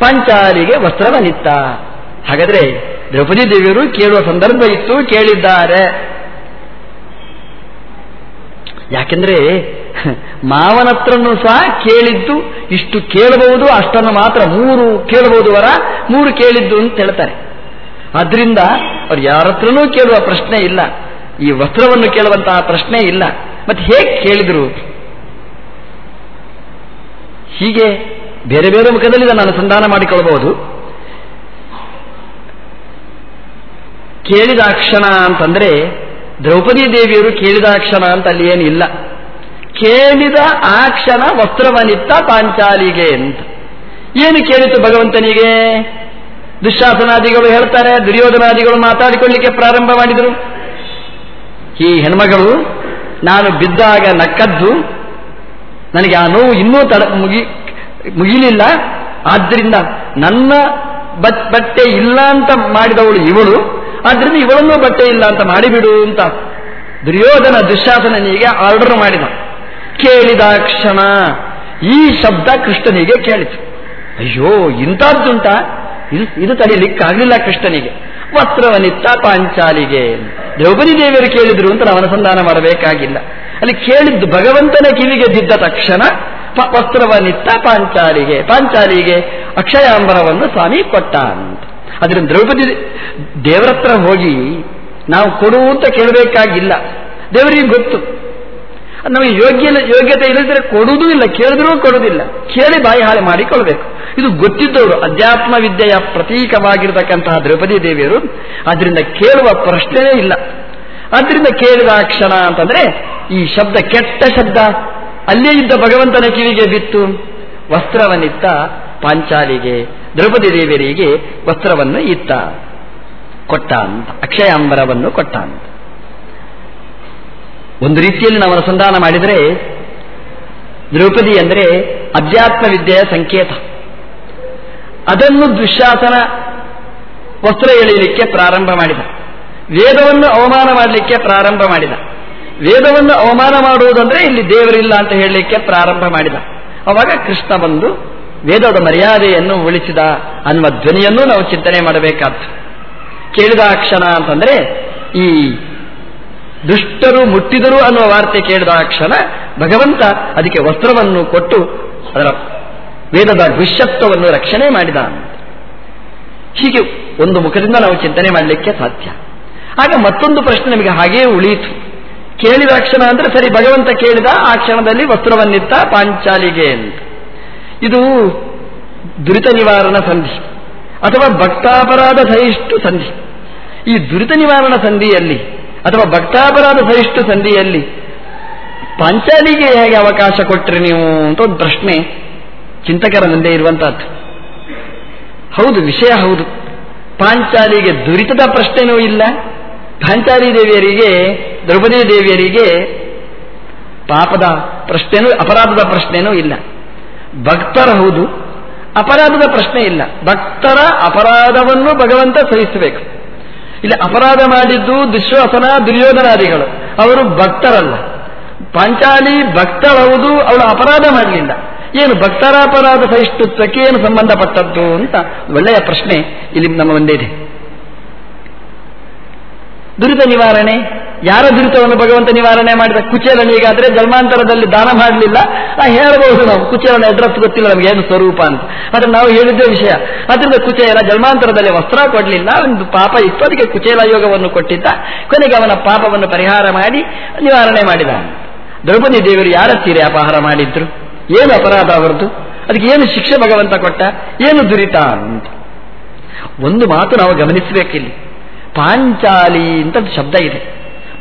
ಪಂಚಾಲಿಗೆ ವಸ್ತ್ರವನಿತ್ತ ಹಾಗಾದ್ರೆ ದ್ರೌಪದಿ ದೇವಿಯರು ಕೇಳುವ ಸಂದರ್ಭ ಇತ್ತು, ಕೇಳಿದ್ದಾರೆ. ಯಾಕೆಂದ್ರೆ ಮಾವನತ್ರನು ಸಹ ಕೇಳಿದ್ದು, ಇಷ್ಟು ಕೇಳಬಹುದು, ಅಷ್ಟನ್ನು ಮಾತ್ರ ಮೂರು ಕೇಳಬಹುದು ವರ, ಮೂರು ಕೇಳಿದ್ದು ಅಂತ ಹೇಳ್ತಾರೆ. ಆದ್ರಿಂದ ಅವ್ರು ಯಾರತ್ರನೂ ಕೇಳುವ ಪ್ರಶ್ನೆ ಇಲ್ಲ. ಈ ವಸ್ತ್ರವನ್ನು ಕೇಳುವಂತಹ ಪ್ರಶ್ನೆ ಇಲ್ಲ. ಮತ್ತೆ ಹೇಗೆ ಕೇಳಿದ್ರು? ಹೀಗೆ ಬೇರೆ ಬೇರೆ ಮುಖದಲ್ಲಿ ಇದನ್ನು ಅನುಸಂಧಾನ ಮಾಡಿಕೊಳ್ಳಬಹುದು. ಕೇಳಿದಾಕ್ಷಣ ಅಂತಂದ್ರೆ ದ್ರೌಪದಿ ದೇವಿಯರು ಕೇಳಿದಾಕ್ಷಣ ಅಂತ ಅಲ್ಲಿ ಏನಿಲ್ಲ ಕೇಳಿದ ಆ ಕ್ಷಣ ವಸ್ತ್ರವನಿತ್ತ ಪಾಂಚಾಲಿಗೆ ಅಂತ. ಏನು ಕೇಳಿತು ಭಗವಂತನಿಗೆ? ದುಶ್ಶಾಸನಾದಿಗಳು ಹೇಳ್ತಾರೆ, ದುರ್ಯೋಧನಾದಿಗಳು ಮಾತಾಡಿಕೊಳ್ಳಿಕ್ಕೆ ಪ್ರಾರಂಭ ಮಾಡಿದರು. ಈ ಹೆಣ್ಮಗಳು ನಾನು ಬಿದ್ದಾಗ ನಕ್ಕದ್ದು, ನನಗೆ ಆ ನೋವು ಇನ್ನೂ ತಡ ಮುಗಿ ಮುಗಿಲಿಲ್ಲ. ಆದ್ದರಿಂದ ನನ್ನ ಬಟ್ಟೆ ಇಲ್ಲ ಅಂತ ಮಾಡಿದವಳು ಇವಳು. ಆದ್ದರಿಂದ ಇವಳನ್ನೂ ಬಟ್ಟೆ ಇಲ್ಲ ಅಂತ ಮಾಡಿಬಿಡು ಅಂತ ದುರ್ಯೋಧನ ದುಶ್ಯಾಸನನಿಗೆ ಆರ್ಡರ್ ಮಾಡಿದ. ಕೇಳಿದ ಕ್ಷಣ ಈ ಶಬ್ದ ಕೃಷ್ಣನಿಗೆ ಕೇಳಿತು. ಅಯ್ಯೋ, ಇಂಥದ್ದುಂಟ? ಇದು ಇದು ತಡೆಯಲಿಕ್ಕಾಗಲಿಲ್ಲ ಕೃಷ್ಣನಿಗೆ. ವಸ್ತ್ರವನಿತ್ತ ಪಾಂಚಾಲಿಗೆ ದ್ರೌಪದಿ ದೇವಿಯರು ಕೇಳಿದ್ರು ಅಂತ ನಾವು ಅನುಸಂಧಾನ ಮಾಡಬೇಕಾಗಿಲ್ಲ. ಅಲ್ಲಿ ಕೇಳಿದ್ದು ಭಗವಂತನ ಕಿವಿಗೆ ಬಿದ್ದ ತಕ್ಷಣ ವಸ್ತ್ರವನಿತ್ತ ಪಾಂಚಾಲಿಗೆ ಪಾಂಚಾಲಿಗೆ ಅಕ್ಷಯಾಂಬರವನ್ನು ಸ್ವಾಮಿ ಕೊಟ್ಟ ಅಂತ ಅದರಿಂದ ದ್ರೌಪದಿ ದೇವರತ್ರ ಹೋಗಿ ನಾವು ಕೊಡು ಅಂತ ಕೇಳಬೇಕಾಗಿಲ್ಲ. ದೇವರಿಗೆ ಗೊತ್ತು. ನಮಗೆ ಯೋಗ್ಯ ಯೋಗ್ಯತೆ ಇಲ್ಲದಿದ್ರೆ ಕೊಡುವುದೂ ಇಲ್ಲ, ಕೇಳಿದ್ರೂ ಕೊಡುವುದಿಲ್ಲ. ಕೇಳಿ ಬಾಯಿ ಹಾಳೆ ಮಾಡಿಕೊಳ್ಬೇಕು. ಇದು ಗೊತ್ತಿದ್ದವರು, ಅಧ್ಯಾತ್ಮ ವಿದ್ಯೆಯ ಪ್ರತೀಕವಾಗಿರತಕ್ಕಂತಹ ದ್ರೌಪದಿ ದೇವಿಯರು. ಅದರಿಂದ ಕೇಳುವ ಪ್ರಶ್ನೆಯೇ ಇಲ್ಲ. ಅದರಿಂದ ಕೇಳಿದ ಕ್ಷಣ ಅಂತಂದ್ರೆ ಈ ಶಬ್ದ ಕೆಟ್ಟ ಶಬ್ದ. ಅಲ್ಲೇ ಇದ್ದ ಭಗವಂತನ ಕಿವಿಗೆ ಬಿತ್ತು. ವಸ್ತ್ರವನ್ನಿತ್ತ ಪಾಂಚಾಲಿಗೆ, ದ್ರೌಪದಿ ದೇವಿಯರಿಗೆ ವಸ್ತ್ರವನ್ನು ಇತ್ತ. ಕೊಟ್ಟ ಅಂತ ಅಕ್ಷಯಾಂಬರವನ್ನು ಕೊಟ್ಟ ಅಂತ ಒಂದು ರೀತಿಯಲ್ಲಿ ನಾವು ಅನುಸಂಧಾನ ಮಾಡಿದರೆ, ದ್ರೌಪದಿ ಅಂದರೆ ಅಧ್ಯಾತ್ಮ ವಿದ್ಯೆಯ ಸಂಕೇತ. ಅದನ್ನು ದುಶ್ಯಾಸನ ವಸ್ತ್ರ ಎಳೆಯಲಿಕ್ಕೆ ಪ್ರಾರಂಭ ಮಾಡಿದ. ವೇದವನ್ನು ಅವಮಾನ ಮಾಡಲಿಕ್ಕೆ ಪ್ರಾರಂಭ ಮಾಡಿದ. ವೇದವನ್ನು ಅವಮಾನ ಮಾಡುವುದಂದ್ರೆ ಇಲ್ಲಿ ದೇವರಿಲ್ಲ ಅಂತ ಹೇಳಲಿಕ್ಕೆ ಪ್ರಾರಂಭ ಮಾಡಿದ. ಅವಾಗ ಕೃಷ್ಣ ಬಂದು ವೇದದ ಮರ್ಯಾದೆಯನ್ನು ಉಳಿಸಿದ ಅನ್ನುವ ಧ್ವನಿಯನ್ನು ನಾವು ಚಿಂತನೆ ಮಾಡಬೇಕಾದ್ದು. ಕೇಳಿದ ಕ್ಷಣ ಅಂತಂದ್ರೆ ಈ ದುಷ್ಟರು ಮುಟ್ಟಿದರು ಅನ್ನುವ ವಾರ್ತೆ ಕೇಳಿದ ಕ್ಷಣ ಭಗವಂತ ಅದಕ್ಕೆ ವಸ್ತ್ರವನ್ನು ಕೊಟ್ಟು ಅದರ ವೇದದ ದುಷ್ಯತ್ವವನ್ನು ರಕ್ಷಣೆ ಮಾಡಿದ. ಹೀಗೆ ಒಂದು ಮುಖದಿಂದ ನಾವು ಚಿಂತನೆ ಮಾಡಲಿಕ್ಕೆ ಸಾಧ್ಯ. ಆಗ ಮತ್ತೊಂದು ಪ್ರಶ್ನೆ ನಮಗೆ ಹಾಗೆಯೇ ಉಳಿಯಿತು. ಕೇಳಿದ ಕ್ಷಣ ಅಂದ್ರೆ ಸರಿ, ಭಗವಂತ ಕೇಳಿದ ಆ ಕ್ಷಣದಲ್ಲಿ ವಸ್ತ್ರವನ್ನಿತ್ತ ಪಾಂಚಾಲಿಗೆ ಅಂತ. ಇದು ದುರಿತ ನಿವಾರಣ ಸಂಧಿ, ಅಥವಾ ಭಕ್ತಾಪರಾಧ ಸಹಿಷ್ಟು ಸಂಧಿ. ಈ ದುರಿತ ನಿವಾರಣ ಸಂಧಿಯಲ್ಲಿ, ಅಥವಾ ಭಕ್ತಾಪರಾಧ ಸಹಿಷ್ಟು ಸಂಧಿಯಲ್ಲಿ ಪಾಂಚಾಲಿಗೆ ಹೇಗೆ ಅವಕಾಶ ಕೊಟ್ಟರೆ ನೀವು ಅಂತ ಒಂದು ಪ್ರಶ್ನೆ ಚಿಂತಕರ ಮುಂದೆ ಇರುವಂತಹದ್ದು. ಹೌದು, ವಿಷಯ ಹೌದು. ಪಾಂಚಾಲಿಗೆ ದುರಿತದ ಪ್ರಶ್ನೆನೂ ಇಲ್ಲ ಪಾಂಚಾಲಿ ದೇವಿಯರಿಗೆ, ದ್ರೌಪದಿ ದೇವಿಯರಿಗೆ ಪಾಪದ ಪ್ರಶ್ನೆನೂ, ಅಪರಾಧದ ಪ್ರಶ್ನೆನೂ ಇಲ್ಲ. ಭಕ್ತರ ಹೌದು, ಅಪರಾಧದ ಪ್ರಶ್ನೆ ಇಲ್ಲ. ಭಕ್ತರ ಅಪರಾಧವನ್ನು ಭಗವಂತ ಸಹಿಸಬೇಕು. ಇಲ್ಲಿ ಅಪರಾಧ ಮಾಡಿದ್ದು ದುಶ್ವಾಸನ, ದುರ್ಯೋಧನಾದಿಗಳು. ಅವರು ಭಕ್ತರಲ್ಲ. ಪಾಂಚಾಲಿ ಭಕ್ತಳವುದು ಅವಳು ಅಪರಾಧ ಮಾಡಲಿಲ್ಲ. ಏನು ಭಕ್ತರ ಅಪರಾಧ ಸಹಿಷ್ಣುತ್ವಕ್ಕೆ ಏನು ಸಂಬಂಧಪಟ್ಟದ್ದು ಅಂತ ಒಳ್ಳೆಯ ಪ್ರಶ್ನೆ ಇಲ್ಲಿ ನಮ್ಮ ಮುಂದೆ ಇದೆ. ದುರಿತ ನಿವಾರಣೆ, ಯಾರ ದುರಿತವನ್ನು ಭಗವಂತ ನಿವಾರಣೆ ಮಾಡಿದ ಕುಚೇಲನಿಗಾದ್ರೆ ಜನ್ಮಾಂತರದಲ್ಲಿ ದಾನ ಮಾಡಲಿಲ್ಲ. ಹೇಳಬಹುದು ನಾವು, ಕುಚೇಲನ ಅಡ್ರೆಸ್ ಗೊತ್ತಿಲ್ಲ, ನಮಗೆ ಏನು ಸ್ವರೂಪ ಅಂತ. ಆದ್ರೆ ನಾವು ಹೇಳಿದ್ದೇ ವಿಷಯ. ಅದರಿಂದ ಕುಚೇಲ ಜನ್ಮಾಂತರದಲ್ಲಿ ವಸ್ತ್ರ ಕೊಡಲಿಲ್ಲ, ಒಂದು ಪಾಪ ಇತ್ತು, ಅದಕ್ಕೆ ಕುಚೇಲ ಯೋಗವನ್ನು ಕೊಟ್ಟಿದ್ದ. ಕೊನೆಗೆ ಅವನ ಪಾಪವನ್ನು ಪರಿಹಾರ ಮಾಡಿ ನಿವಾರಣೆ ಮಾಡಿದ. ದ್ರೌಪದಿ ದೇವರು ಯಾರ ಸೀರೆ ಅಪಹಾರ ಮಾಡಿದ್ರು? ಏನು ಅಪರಾಧ ಅವರದ್ದು ಅದಕ್ಕೆ ಏನು ಶಿಕ್ಷೆ ಭಗವಂತ ಕೊಟ್ಟ? ಏನು ದುರಿತ ಅಂತ. ಒಂದು ಮಾತು ನಾವು ಗಮನಿಸಬೇಕಿಲ್ಲಿ. ಪಾಂಚಾಲಿ ಅಂತ ಶಬ್ದ ಇದೆ.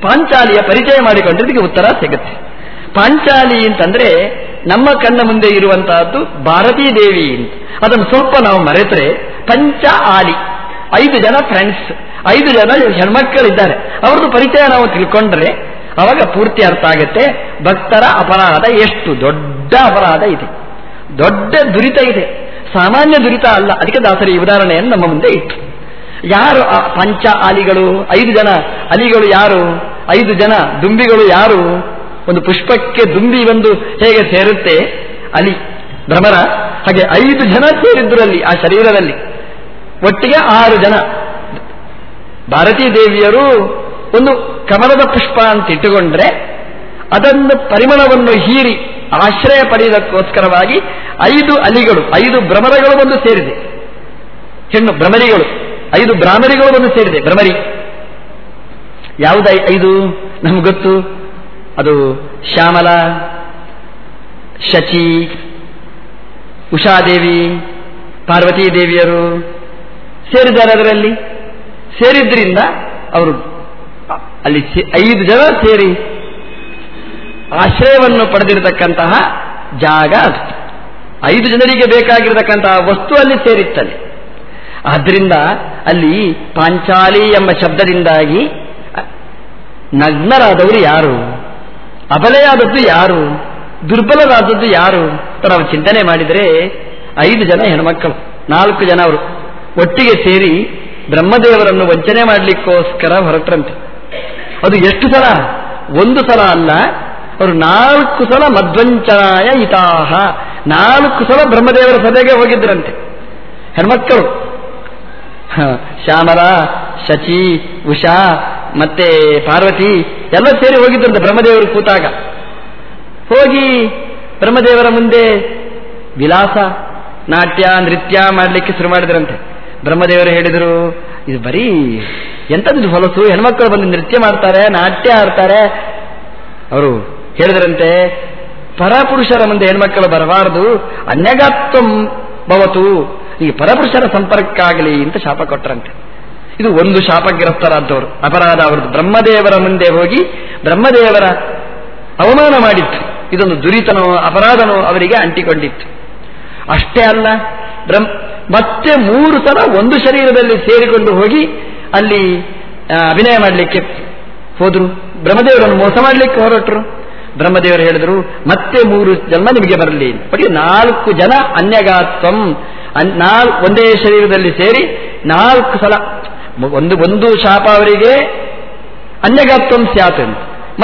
ಪಾಂಚಾಲಿಯ ಪರಿಚಯ ಮಾಡಿಕೊಂಡ್ರೆ ಇದಕ್ಕೆ ಉತ್ತರ ಸಿಗುತ್ತೆ. ಪಾಂಚಾಲಿ ಅಂತಂದ್ರೆ ನಮ್ಮ ಕಣ್ಣ ಮುಂದೆ ಇರುವಂತಹದ್ದು ಭಾರತೀ ದೇವಿ ಅಂತ. ಅದನ್ನು ಸ್ವಲ್ಪ ನಾವು ಮರೆತರೆ ಪಂಚ ಆಲಿ. ಐದು ಜನ ಫ್ರೆಂಡ್ಸ್ ಐದು ಜನ ಹೆಣ್ಮಕ್ಕಳಿದ್ದಾರೆ ಅವ್ರದ್ದು ಪರಿಚಯ ನಾವು ತಿಳ್ಕೊಂಡ್ರೆ ಅವಾಗ ಪೂರ್ತಿ ಅರ್ಥ ಆಗುತ್ತೆ. ಭಕ್ತರ ಅಪರಾಧ ಎಷ್ಟು ದೊಡ್ಡ ಅಪರಾಧ ಇದೆ. ದೊಡ್ಡ ದುರಿತ ಇದೆ. ಸಾಮಾನ್ಯ ದುರಿತ ಅಲ್ಲ. ಅದಕ್ಕೆ ದಾಸರಿ ಉದಾಹರಣೆಯನ್ನು ನಮ್ಮ ಮುಂದೆ ಇತ್ತು ಯಾರು ಪಂಚ ಅಲಿಗಳು ಐದು ಜನ. ಅಲಿಗಳು ಯಾರು? ಐದು ಜನ. ದುಂಬಿಗಳು ಯಾರು? ಒಂದು ಪುಷ್ಪಕ್ಕೆ ದುಂಬಿ ಒಂದು ಹೇಗೆ ಸೇರುತ್ತೆ? ಅಲಿ, ಭ್ರಮರ. ಹಾಗೆ ಐದು ಜನ ಸೇರಿದ್ರಲ್ಲಿ ಆ ಶರೀರದಲ್ಲಿ. ಒಟ್ಟಿಗೆ ಆರು ಜನ. ಭಾರತೀ ದೇವಿಯರು ಒಂದು ಕಮಲದ ಪುಷ್ಪ ಅಂತ ಇಟ್ಟುಕೊಂಡ್ರೆ ಅದನ್ನು ಪರಿಮಳವನ್ನು ಹೀರಿ ಆಶ್ರಯ ಪಡೆಯುವುದಕ್ಕೋಸ್ಕರವಾಗಿ ಐದು ಅಲಿಗಳು, ಐದು ಭ್ರಮರಗಳು ಒಂದು ಸೇರಿದೆ. ಹೆಣ್ಣು ಭ್ರಮರಿಗಳು. ಐದು ಭ್ರಾಮರಿಗಳು ಬಂದು ಸೇರಿದೆ. ಭ್ರಮರಿ. ಯಾವುದ ಐದು? ನಮ್ಗೆ ಗೊತ್ತು. ಅದು ಶ್ಯಾಮಲ, ಶಚಿ, ಉಷಾದೇವಿ ಪಾರ್ವತೀ ದೇವಿಯರು ಸೇರಿದ್ದಾರೆ ಅದರಲ್ಲಿ. ಸೇರಿದ್ರಿಂದ ಅವರು ಅಲ್ಲಿ ಐದು ಜನ ಸೇರಿ ಆಶ್ರಯವನ್ನು ಪಡೆದಿರತಕ್ಕಂತಹ ಜಾಗ ಅದು. ಐದು ಜನರಿಗೆ ಬೇಕಾಗಿರತಕ್ಕಂತಹ ವಸ್ತು ಅಲ್ಲಿ ಸೇರಿತ್ತಲ್ಲಿ. ಆದ್ದರಿಂದ ಅಲ್ಲಿ ಪಾಂಚಾಲಿ ಎಂಬ ಶಬ್ದದಿಂದಾಗಿ ನಗ್ನರಾದವರು ಯಾರು? ಅಬಲೆಯಾದದ್ದು ಯಾರು? ದುರ್ಬಲರಾದದ್ದು ಯಾರು? ಅಂತ ನಾವು ಚಿಂತನೆ ಮಾಡಿದರೆ ಐದು ಜನ ಹೆಣ್ಮಕ್ಕಳು ನಾಲ್ಕು ಜನ ಅವರು ಒಟ್ಟಿಗೆ ಸೇರಿ ಬ್ರಹ್ಮದೇವರನ್ನು ವಂಚನೆ ಮಾಡಲಿಕ್ಕೋಸ್ಕರ ಹೊರಟ್ರಂತೆ. ಅದು ಎಷ್ಟು ಸಲ? ಒಂದು ಸಲ ಅಲ್ಲ, ಅವರು ನಾಲ್ಕು ಸಲ ಮಧ್ವಂಚನಾಯ ಇತಾಹ ನಾಲ್ಕು ಸಲ ಬ್ರಹ್ಮದೇವರ ಸಭೆಗೆ ಹೋಗಿದ್ರಂತೆ ಹೆಣ್ಮಕ್ಕಳು ಶ್ಯಾಮಲ, ಶಚಿ, ಉಷಾ, ಮತ್ತೆ ಪಾರ್ವತಿ ಎಲ್ಲ ಸೇರಿ ಹೋಗಿದ್ದಂತೆ ಬ್ರಹ್ಮದೇವರು ಕೂತಾಗ. ಹೋಗಿ ಬ್ರಹ್ಮದೇವರ ಮುಂದೆ ವಿಲಾಸ, ನಾಟ್ಯ, ನೃತ್ಯ ಮಾಡಲಿಕ್ಕೆ ಶುರು ಮಾಡಿದ್ರಂತೆ. ಬ್ರಹ್ಮದೇವರು ಹೇಳಿದರು, ಇದು ಬರೀ ಎಂಥದ್ದು ಹೊಲಸು ಹೆಣ್ಮಕ್ಕಳು ಬಂದು ನೃತ್ಯ ಮಾಡ್ತಾರೆ, ನಾಟ್ಯ ಆಡ್ತಾರೆ. ಅವರು ಹೇಳಿದ್ರಂತೆ, ಪರಪುರುಷರ ಮುಂದೆ ಹೆಣ್ಮಕ್ಕಳು ಬರಬಾರದು, ಅನ್ಯಗಾತ್ವಂ ಭವತು. ಈ ಪರಪುರುಷರ ಸಂಪರ್ಕ ಆಗಲಿ ಅಂತ ಶಾಪ ಕೊಟ್ಟರಂತೆ ಇದು ಒಂದು ಶಾಪಗ್ರಸ್ತರಾದವರು. ಅಪರಾಧ ಅವರದ್ದು ಬ್ರಹ್ಮದೇವರ ಮುಂದೆ ಹೋಗಿ ಬ್ರಹ್ಮದೇವರ ಅವಮಾನ ಮಾಡಿತ್ತು. ಇದೊಂದು ದುರಿತನೋ ಅಪರಾಧನೋ ಅವರಿಗೆ ಅಂಟಿಕೊಂಡಿತ್ತು. ಅಷ್ಟೇ ಅಲ್ಲ ಬ್ರಹ್ಮ ಮತ್ತೆ ಮೂರು ಸಲ ಒಂದು ಶರೀರದಲ್ಲಿ ಸೇರಿಕೊಂಡು ಹೋಗಿ ಅಲ್ಲಿ ಅಭಿನಯ ಮಾಡಲಿಕ್ಕೆ ಹೋದ್ರು. ಬ್ರಹ್ಮದೇವರನ್ನು ಮೋಸ ಮಾಡಲಿಕ್ಕೆ ಹೊರಟರು. ಬ್ರಹ್ಮದೇವರು ಹೇಳಿದರು, ಮತ್ತೆ ಮೂರು ಜನ್ಮ ನಿಮಗೆ ಬರಲಿ. ಬಟ್ ನಾಲ್ಕು ಜನ ಅನ್ಯಗಾತ್ವಂ ನಾಲ್ ಒಂದೇ ಶರೀರದಲ್ಲಿ ಸೇರಿ ನಾಲ್ಕು ಸಲ, ಒಂದು ಒಂದು ಶಾಪ ಅವರಿಗೆ ಅನ್ಯಗಾತ್ವಂ ಸ್ಯಾತ್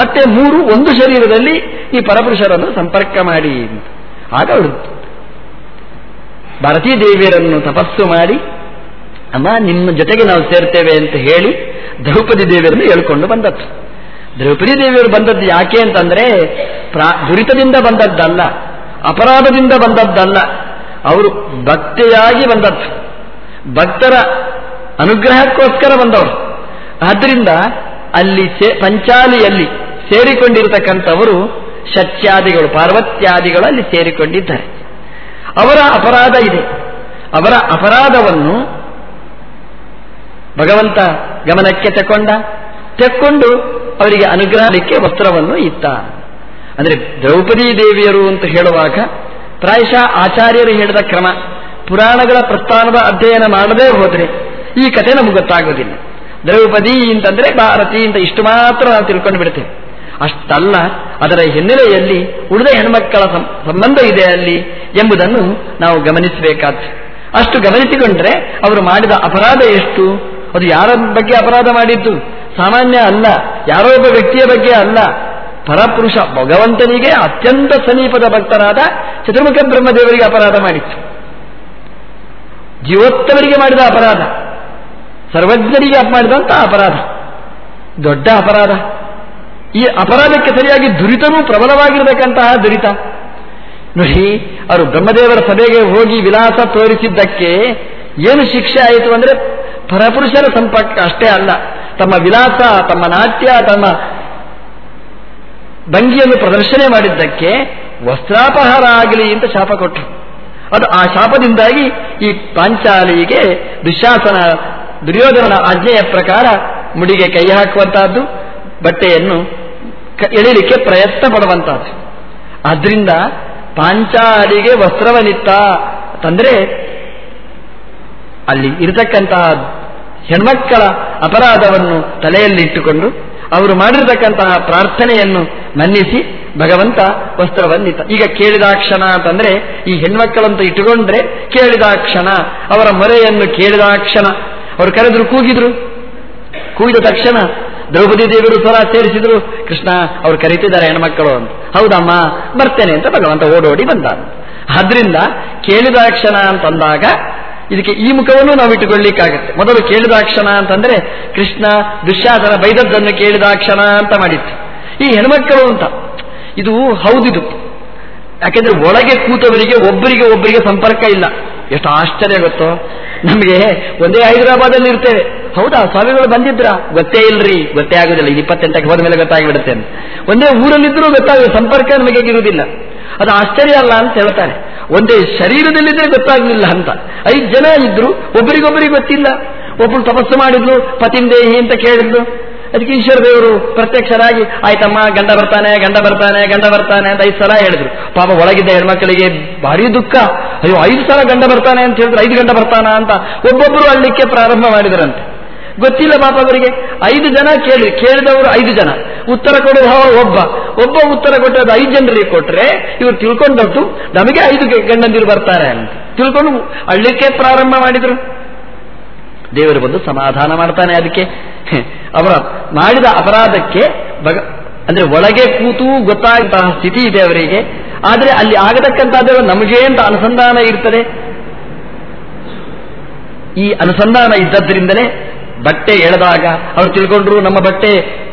ಮತ್ತೆ ಮೂರು, ಒಂದು ಶರೀರದಲ್ಲಿ ಈ ಪರಪುರುಷರನ್ನು ಸಂಪರ್ಕ ಮಾಡಿ ಆಗ ಅವಳು ಭಾರತೀ ದೇವಿಯರನ್ನು ತಪಸ್ಸು ಮಾಡಿ, ಅಮ್ಮ, ನಿಮ್ಮ ಜೊತೆಗೆ ನಾವು ಸೇರ್ತೇವೆ ಅಂತ ಹೇಳಿ ದ್ರೌಪದಿ ದೇವಿಯರನ್ನು ಹೇಳ್ಕೊಂಡು ಬಂದದ್ದು. ದ್ರೌಪದಿ ದೇವಿಯವರು ಬಂದದ್ದು ಯಾಕೆ ಅಂತಂದ್ರೆ ದುರಿತದಿಂದ ಬಂದದ್ದಲ್ಲ, ಅಪರಾಧದಿಂದ ಬಂದದ್ದಲ್ಲ. ಅವರು ಭಕ್ತಿಯಾಗಿ ಬಂದದ್ದು. ಭಕ್ತರ ಅನುಗ್ರಹಕ್ಕೋಸ್ಕರ ಬಂದವರು. ಆದ್ದರಿಂದ ಅಲ್ಲಿ ಪಂಚಾಲಿಯಲ್ಲಿ ಸೇರಿಕೊಂಡಿರತಕ್ಕಂಥವರು ಶತ್ಯಾದಿಗಳು ಪಾರ್ವತ್ಯಾದಿಗಳು ಅಲ್ಲಿ ಸೇರಿಕೊಂಡಿದ್ದಾರೆ. ಅವರ ಅಪರಾಧ ಇದೆ. ಅವರ ಅಪರಾಧವನ್ನು ಭಗವಂತ ಗಮನಕ್ಕೆ ತಕೊಂಡ, ತೆಕ್ಕೊಂಡು ಅವರಿಗೆ ಅನುಗ್ರಹಕ್ಕೆ ವಸ್ತ್ರವನ್ನು ಇತ್ತ. ಅಂದರೆ ದ್ರೌಪದಿ ದೇವಿಯರು ಅಂತ ಹೇಳುವಾಗ ಪ್ರಾಯಶಃ ಆಚಾರ್ಯರು ಹೇಳಿದ ಕ್ರಮ, ಪುರಾಣಗಳ ಪ್ರಸ್ಥಾನದ ಅಧ್ಯಯನ ಮಾಡದೇ ಹೋದರೆ ಈ ಕಥೆ ನಮಗೆ ಗೊತ್ತಾಗೋದಿಲ್ಲ ದ್ರೌಪದಿ ಅಂತಂದ್ರೆ ಭಾರತಿ ಅಂತ ಇಷ್ಟು ಮಾತ್ರ ನಾವು ತಿಳ್ಕೊಂಡು ಬಿಡ್ತೇವೆ. ಅಷ್ಟಲ್ಲ, ಅದರ ಹಿನ್ನೆಲೆಯಲ್ಲಿ ಉಳಿದ ಹೆಣ್ಮಕ್ಕಳ ಸಂಬಂಧ ಇದೆ ಅಲ್ಲಿ ಎಂಬುದನ್ನು ನಾವು ಗಮನಿಸಬೇಕಾದ ಅಷ್ಟು ಗಮನಿಸಿಕೊಂಡ್ರೆ ಅವರು ಮಾಡಿದ ಅಪರಾಧ ಎಷ್ಟು? ಅದು ಯಾರ ಬಗ್ಗೆ ಅಪರಾಧ ಮಾಡಿದ್ದು? ಸಾಮಾನ್ಯ ಅಲ್ಲ. ಯಾರೋ ಒಬ್ಬ ವ್ಯಕ್ತಿಯ ಬಗ್ಗೆ ಅಲ್ಲ. ಪರಪುರುಷ, ಭಗವಂತನಿಗೆ ಅತ್ಯಂತ ಸಮೀಪದ ಭಕ್ತರಾದ ಚತುರ್ಮುಖ ಬ್ರಹ್ಮದೇವರಿಗೆ ಅಪರಾಧ ಮಾಡಿತ್ತು. ಜೀವೋತ್ತವರಿಗೆ ಮಾಡಿದ ಅಪರಾಧ. ಸರ್ವಜ್ಞರಿಗೆ ಮಾಡಿದಂತಹ ಅಪರಾಧ. ದೊಡ್ಡ ಅಪರಾಧ. ಈ ಅಪರಾಧಕ್ಕೆ ಸರಿಯಾಗಿ ದುರಿತನೂ ಪ್ರಬಲವಾಗಿರತಕ್ಕಂತಹ ದುರಿತ. ನೋಡಿ, ಅವರು ಬ್ರಹ್ಮದೇವರ ಸಭೆಗೆ ಹೋಗಿ ವಿಲಾಸ ತೋರಿಸಿದ್ದಕ್ಕೆ ಏನು ಶಿಕ್ಷೆ ಆಯಿತು ಅಂದರೆ ಪರಪುರುಷರ ಸಂಪರ್ಕ ಅಷ್ಟೇ ಅಲ್ಲ. ತಮ್ಮ ವಿಲಾಸ, ತಮ್ಮ ನಾಟ್ಯ, ತಮ್ಮ ಭಂಗಿಯನ್ನು ಪ್ರದರ್ಶನೆ ಮಾಡಿದ್ದಕ್ಕೆ ವಸ್ತ್ರಾಪಹಾರ ಆಗಲಿ ಅಂತ ಶಾಪ ಕೊಟ್ಟರು ಅದು ಆ ಶಾಪದಿಂದಾಗಿ ಈ ಪಾಂಚಾಲಿಗೆ ದುಶಾಸನ, ದುರ್ಯೋಧನನ ಆಜ್ಞೆಯ ಪ್ರಕಾರ ಮುಡಿಗೆ ಕೈ ಹಾಕುವಂತಹದ್ದು, ಬಟ್ಟೆಯನ್ನು ಎಳಿಲಿಕ್ಕೆ ಪ್ರಯತ್ನ ಪಡುವಂತಹದ್ದು. ಆದ್ರಿಂದ ಪಾಂಚಾಲಿಗೆ ವಸ್ತ್ರವನಿತ್ತ ತಂದ್ರೆ ಅಲ್ಲಿ ಇರತಕ್ಕಂತಹ ಹೆಣ್ಮಕ್ಕಳ ಅಪರಾಧವನ್ನು ತಲೆಯಲ್ಲಿ ಇಟ್ಟುಕೊಂಡು ಅವರು ಮಾಡಿರತಕ್ಕಂತಹ ಪ್ರಾರ್ಥನೆಯನ್ನು ಮನ್ನಿಸಿ ಭಗವಂತ ವಸ್ತ್ರವನ್ನಿತ. ಈಗ ಕೇಳಿದಾಕ್ಷಣ ಅಂತಂದ್ರೆ ಈ ಹೆಣ್ಮಕ್ಕಳಂತ ಇಟ್ಟುಕೊಂಡ್ರೆ ಕೇಳಿದಾಕ್ಷಣ, ಅವರ ಮೊರೆಯನ್ನು ಕೇಳಿದಾಕ್ಷಣ. ಅವರು ಕರೆದ್ರು, ಕೂಗಿದ್ರು. ಕೂಗಿದ ತಕ್ಷಣ ದ್ರೌಪದಿ ದೇವರು ಸ್ವರ ಸೇರಿಸಿದ್ರು, ಕೃಷ್ಣ, ಅವರು ಕರೀತಿದ್ದಾರೆ ಹೆಣ್ಮಕ್ಕಳು ಅಂತ. ಹೌದಮ್ಮ, ಬರ್ತೇನೆ ಅಂತ ಭಗವಂತ ಓಡೋಡಿ ಬಂದ. ಆದ್ರಿಂದ ಕೇಳಿದಾಕ್ಷಣ ಅಂತಂದಾಗ ಇದಕ್ಕೆ ಈ ಮುಖವನ್ನು ನಾವು ಇಟ್ಟುಕೊಳ್ಳಿಕ್ಕಾಗತ್ತೆ. ಮೊದಲು ಕೇಳಿದಾಕ್ಷಣ ಅಂತಂದ್ರೆ ಕೃಷ್ಣ ದುಶ್ಯಾಸನ ಬೈದದ್ದನ್ನು ಕೇಳಿದಾಕ್ಷಣ ಅಂತ ಮಾಡಿತ್ತು. ಈ ಹೆಣ್ಮಕ್ಕಳು ಅಂತ, ಇದು ಹೌದಿದು. ಯಾಕೆಂದ್ರೆ ಒಳಗೆ ಕೂತವರಿಗೆ ಒಬ್ಬರಿಗೆ ಒಬ್ಬರಿಗೆ ಸಂಪರ್ಕ ಇಲ್ಲ. ಎಷ್ಟು ಆಶ್ಚರ್ಯ ಗೊತ್ತೋ? ನಮಗೆ ಒಂದೇ ಹೈದರಾಬಾದಲ್ಲಿ ಇರ್ತೇವೆ. ಹೌದಾ? ಸ್ವಾಮಿಗಳು ಬಂದಿದ್ರ? ಗೊತ್ತೇ ಇಲ್ರಿ. ಗೊತ್ತೇ ಆಗುದಿಲ್ಲ. ಇದು ಇಪ್ಪತ್ತೆಂಟಕ್ಕೆ ಹೋದ ಮೇಲೆ ಗೊತ್ತಾಗಿಬಿಡುತ್ತೆ ಒಂದೇ ಊರಲ್ಲಿದ್ದರೂ ಗೊತ್ತಾಗುತ್ತೆ ಸಂಪರ್ಕ ನಮಗೆ ಇರುವುದಿಲ್ಲ. ಅದು ಆಶ್ಚರ್ಯ ಅಲ್ಲ ಅಂತ ಹೇಳ್ತಾರೆ. ಒಂದೇ ಶರೀರದಲ್ಲಿದ್ರೆ ಗೊತ್ತಾಗಲಿಲ್ಲ ಅಂತ. ಐದು ಜನ ಇದ್ರು, ಒಬ್ಬರಿಗೊಬ್ಬರಿಗೆ ಗೊತ್ತಿಲ್ಲ. ಒಬ್ಬರು ತಪಸ್ಸು ಮಾಡಿದ್ಲು ಪತಿಂದೇಹಿ ಅಂತ ಕೇಳಿದ್ಲು. ಅದಕ್ಕೆ ಈಶ್ವರ ದೇವರು ಪ್ರತ್ಯಕ್ಷರಾಗಿ, ಆಯ್ತಮ್ಮ, ಗಂಡ ಬರ್ತಾನೆ ಗಂಡ ಬರ್ತಾನೆ ಗಂಡ ಬರ್ತಾನೆ ಅಂತ ಐದು ಸಲ ಹೇಳಿದ್ರು. ಪಾಪ ಒಳಗಿದ್ದ ಹೆಣ್ಮಕ್ಕಳಿಗೆ ಭಾರಿ ದುಃಖ. ಅಯ್ಯೋ, ಐದು ಸಲ ಗಂಡ ಬರ್ತಾನೆ ಅಂತ ಹೇಳಿದ್ರು ಐದು ಗಂಡ ಬರ್ತಾನ ಅಂತ ಒಬ್ಬೊಬ್ಬರು ಅಳ್ಳಿಕ್ಕೆ ಪ್ರಾರಂಭ ಮಾಡಿದ್ರಂತೆ. ಗೊತ್ತಿಲ್ಲ ಪಾಪ ಅವರಿಗೆ. ಐದು ಜನ ಕೇಳಿ, ಕೇಳಿದವರು ಐದು ಜನ. ಉತ್ತರ ಕೊಡುವ ಒಬ್ಬ. ಒಬ್ಬ ಉತ್ತರ ಕೊಟ್ಟದ್ದು ಐದು ಜನರಿಗೆ ಕೊಟ್ರೆ, ಇವರು ತಿಳ್ಕೊಂಡದ್ದು ನಮಗೆ ಐದು ಗಂಡಂದಿರು ಬರ್ತಾರೆ ಅಂತ. ತಿಳ್ಕೊಂಡು ಅಳ್ಳಿಕ್ಕೆ ಪ್ರಾರಂಭ ಮಾಡಿದ್ರು. ದೇವರು ಬಂದು ಸಮಾಧಾನ ಮಾಡ್ತಾನೆ ಅದಕ್ಕೆ. ಅವರ ಮಾಡಿದ ಅಪರಾಧಕ್ಕೆ ಬಗ, ಅಂದ್ರೆ ಒಳಗೆ ಕೂತು ಗೊತ್ತಾಗಂತಹ ಸ್ಥಿತಿ ಇದೆ ಅವರಿಗೆ. ಆದರೆ ಅಲ್ಲಿ ಆಗತಕ್ಕಂಥದ್ದು ನಮಗೆ ಅಂತ ಅನುಸಂಧಾನ ಇರ್ತದೆ. ಈ ಅನುಸಂಧಾನ ಇದ್ದದ್ರಿಂದಲೇ ಬಟ್ಟೆ ಎಳೆದಾಗ ಅವ್ರು ತಿಳ್ಕೊಂಡ್ರು, ನಮ್ಮ ಬಟ್ಟೆ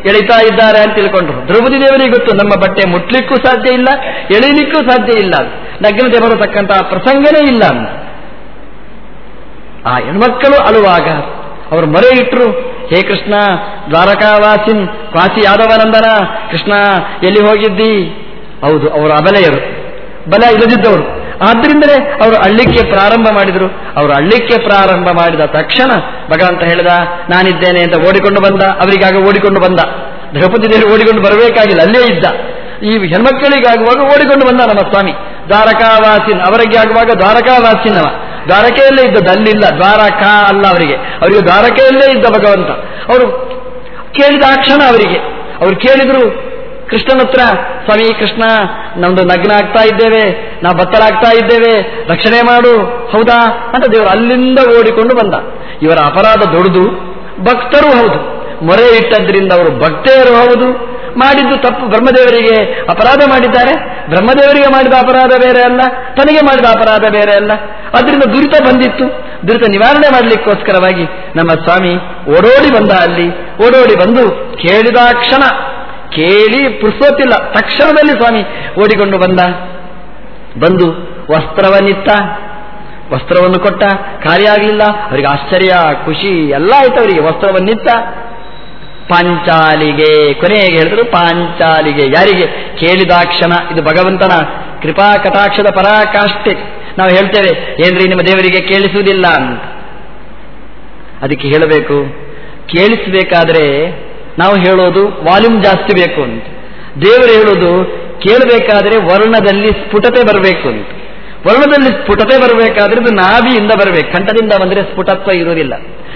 ಎಳಿತಾ ಇದ್ದಾರೆ ಅಂತ ತಿಳ್ಕೊಂಡ್ರು. ದ್ರೌಪದಿ ದೇವರಿಗೆ ಗೊತ್ತು, ನಮ್ಮ ಬಟ್ಟೆ ಮುಟ್ಲಿಕ್ಕೂ ಸಾಧ್ಯ ಇಲ್ಲ, ಎಳಿಲಿಕ್ಕೂ ಸಾಧ್ಯ ಇಲ್ಲ ನಗ್ನತೆ ಬರತಕ್ಕಂತಹ ಪ್ರಸಂಗನೇ ಇಲ್ಲ ಆ ಹೆಣ್ಮಕ್ಕಳು ಅಳುವಾಗ ಅವರು ಮೊರೆ ಇಟ್ರು, ಹೇ ಕೃಷ್ಣ, ದ್ವಾರಕಾವಾಸಿನ್ ವಾಸಿ ಯಾದವನಂದನ, ಕೃಷ್ಣ ಎಲ್ಲಿ ಹೋಗಿದ್ದಿ? ಹೌದು, ಅವರು ಅಬಲೆಯರು. ಬಲ ಇಲ್ಲದಿದ್ದವರು. ಆದ್ದರಿಂದಲೇ ಅವರು ಅಳ್ಳಿಕ್ಕೆ ಪ್ರಾರಂಭ ಮಾಡಿದರು. ಅವರು ಅಳ್ಳಿಕ್ಕೆ ಪ್ರಾರಂಭ ಮಾಡಿದ ತಕ್ಷಣ ಭಗವಂತ ಹೇಳಿದ, ನಾನಿದ್ದೇನೆ ಅಂತ ಓಡಿಕೊಂಡು ಬಂದ, ಅವರಿಗಾಗ ಓಡಿಕೊಂಡು ಬಂದ. ದ್ರೌಪದಿ ದೇವಿ ಓಡಿಕೊಂಡು ಬರಬೇಕಾಗಿಲ್ಲ, ಅಲ್ಲೇ ಇದ್ದ. ಈ ಹೆಣ್ಮಕ್ಕಳಿಗಾಗುವಾಗ ಓಡಿಕೊಂಡು ಬಂದ ನಮ್ಮ ಸ್ವಾಮಿ. ದ್ವಾರಕಾವಾಸಿನ್, ಅವರಿಗೆ ಆಗುವಾಗ ದ್ವಾರಕಾವಾಸಿನವ. ದ್ವಾರಕೆಯಲ್ಲೇ ಇದ್ದ ದಲ್ಲಿಲ್ಲ, ದ್ವಾರಕಾ ಅಲ್ಲ ಅವರಿಗೆ. ಅವರಿಗೆ ದ್ವಾರಕೆಯಲ್ಲೇ ಇದ್ದ ಭಗವಂತ. ಅವರು ಕೇಳಿದ ಆ ಅವರಿಗೆ. ಅವರು ಕೇಳಿದ್ರು ಕೃಷ್ಣನ ಹತ್ರ, ಸ್ವಾಮಿ ಕೃಷ್ಣ, ನಮ್ದು ನಗ್ನ ಆಗ್ತಾ ಇದ್ದೇವೆ ನಾವು ಬತ್ತಲಾಗ್ತಾ ಇದ್ದೇವೆ, ರಕ್ಷಣೆ ಮಾಡು, ಹೌದಾ? ಅಂತ ದೇವರು ಅಲ್ಲಿಂದ ಓಡಿಕೊಂಡು ಬಂದ. ಇವರ ಅಪರಾಧ ದೊಡ್ಡದು, ಭಕ್ತರು ಹೌದು. ಮೊರೆ ಇಟ್ಟದ್ರಿಂದ ಅವರು ಭಕ್ತೆಯರು ಹೌದು. ಮಾಡಿದ್ದು ತಪ್ಪು, ಬ್ರಹ್ಮದೇವರಿಗೆ ಅಪರಾಧ ಮಾಡಿದ್ದಾರೆ. ಬ್ರಹ್ಮದೇವರಿಗೆ ಮಾಡಿದ ಅಪರಾಧ ಬೇರೆ ಅಲ್ಲ, ತನಗೆ ಮಾಡಿದ ಅಪರಾಧ ಬೇರೆ ಅಲ್ಲ. ಅದರಿಂದ ದುರಿತ ಬಂದಿತ್ತು. ದುರಿತ ನಿವಾರಣೆ ಮಾಡಲಿಕ್ಕೋಸ್ಕರವಾಗಿ ನಮ್ಮ ಸ್ವಾಮಿ ಓಡೋಡಿ ಬಂದ ಅಲ್ಲಿ, ಓಡೋಡಿ ಬಂದು ಕೇಳಿದ ಕ್ಷಣ ಕೇಳಿ ಪುರುಸೋತಿಲ್ಲ. ತಕ್ಷಣದಲ್ಲಿ ಸ್ವಾಮಿ ಓಡಿಕೊಂಡು ಬಂದ. ಬಂದು ವಸ್ತ್ರವನ್ನಿತ್ತ ವಸ್ತ್ರವನ್ನು ಕೊಟ್ಟ. ಕಾರ್ಯ ಆಗಲಿಲ್ಲ. ಅವರಿಗೆ ಆಶ್ಚರ್ಯ, ಖುಷಿ, ಎಲ್ಲ ಆಯ್ತು ಅವರಿಗೆ. ವಸ್ತ್ರವನ್ನಿತ್ತ ಪಾಂಚಾಲಿಗೆ, ಕೊನೆಗೆ ಹೇಳಿದ್ರು, ಪಾಂಚಾಲಿಗೆ. ಯಾರಿಗೆ? ಕೇಳಿದಾಕ್ಷಣ ಇದು ಭಗವಂತನ ಕೃಪಾ ಕಟಾಕ್ಷದ ಪರಾಕಾಷ್ಠೆ. ನಾವು ಹೇಳ್ತೇವೆ, ಏನ್ರಿ ನಿಮ್ಮ ದೇವರಿಗೆ ಕೇಳಿಸುವುದಿಲ್ಲ ಅಂತ. ಅದಕ್ಕೆ ಹೇಳಬೇಕು, ಕೇಳಿಸಬೇಕಾದ್ರೆ ನಾವು ಹೇಳೋದು ವಾಲ್ಯೂಮ್ ಜಾಸ್ತಿ ಬೇಕು ಅಂತ. ದೇವರು ಹೇಳೋದು ಕೇಳಬೇಕಾದ್ರೆ ವರ್ಣದಲ್ಲಿ ಸ್ಫುಟತೆ ಬರಬೇಕು ಅಂತ. ವರ್ಣದಲ್ಲಿ ಸ್ಫುಟತೆ ಬರಬೇಕಾದ್ರೆ ಅದು ನಾಭಿಯಿಂದ ಬರಬೇಕು. ಕಂಠದಿಂದ ಬಂದರೆ ಸ್ಫುಟತ್ವ ಇರುವುದಿಲ್ಲ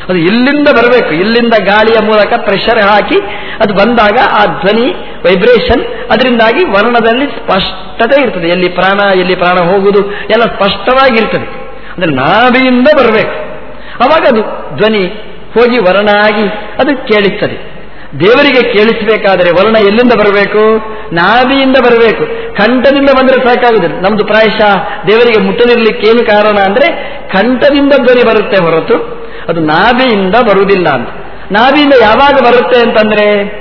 ಅದು ಇಲ್ಲಿಂದ ಬರಬೇಕು. ಇಲ್ಲಿಂದ ಗಾಳಿಯ ಮೂಲಕ ಪ್ರೆಷರ್ ಹಾಕಿ ಅದು ಬಂದಾಗ ಆ ಧ್ವನಿ ವೈಬ್ರೇಷನ್ ಅದರಿಂದಾಗಿ ವರ್ಣದಲ್ಲಿ ಸ್ಪಷ್ಟತೆ ಇರ್ತದೆ. ಎಲ್ಲಿ ಪ್ರಾಣ ಎಲ್ಲಿ ಪ್ರಾಣ ಹೋಗುವುದು ಎಲ್ಲ ಸ್ಪಷ್ಟವಾಗಿರ್ತದೆ. ಅಂದರೆ ನಾಭಿಯಿಂದ ಬರಬೇಕು. ಅವಾಗ ಅದು ಧ್ವನಿ ಹೋಗಿ ವರ್ಣ ಆಗಿ ಅದು ಕೇಳಿಸ್ತದೆ. ದೇವರಿಗೆ ಕೇಳಿಸಬೇಕಾದರೆ ವರ್ಣ ಎಲ್ಲಿಂದ ಬರಬೇಕು? ನಾಭಿಯಿಂದ ಬರಬೇಕು. ಕಂಠದಿಂದ ಬಂದರೆ ಸಾಕಾಗುದಿಲ್ಲ ನಮ್ದು ಪ್ರಾಯಶಃ ದೇವರಿಗೆ ಮುಟ್ಟದಿರ್ಲಿಕ್ಕೆ ಏನು ಕಾರಣ ಅಂದ್ರೆ ಕಂಠದಿಂದ ಧ್ವನಿ ಬರುತ್ತೆ ಹೊರತು ಅದು ನಾಭಿಯಿಂದ ಬರುವುದಿಲ್ಲ ಅಂತ. ನಾಭಿಯಿಂದ ಯಾವಾಗ ಬರುತ್ತೆ ಅಂತಂದ್ರೆ?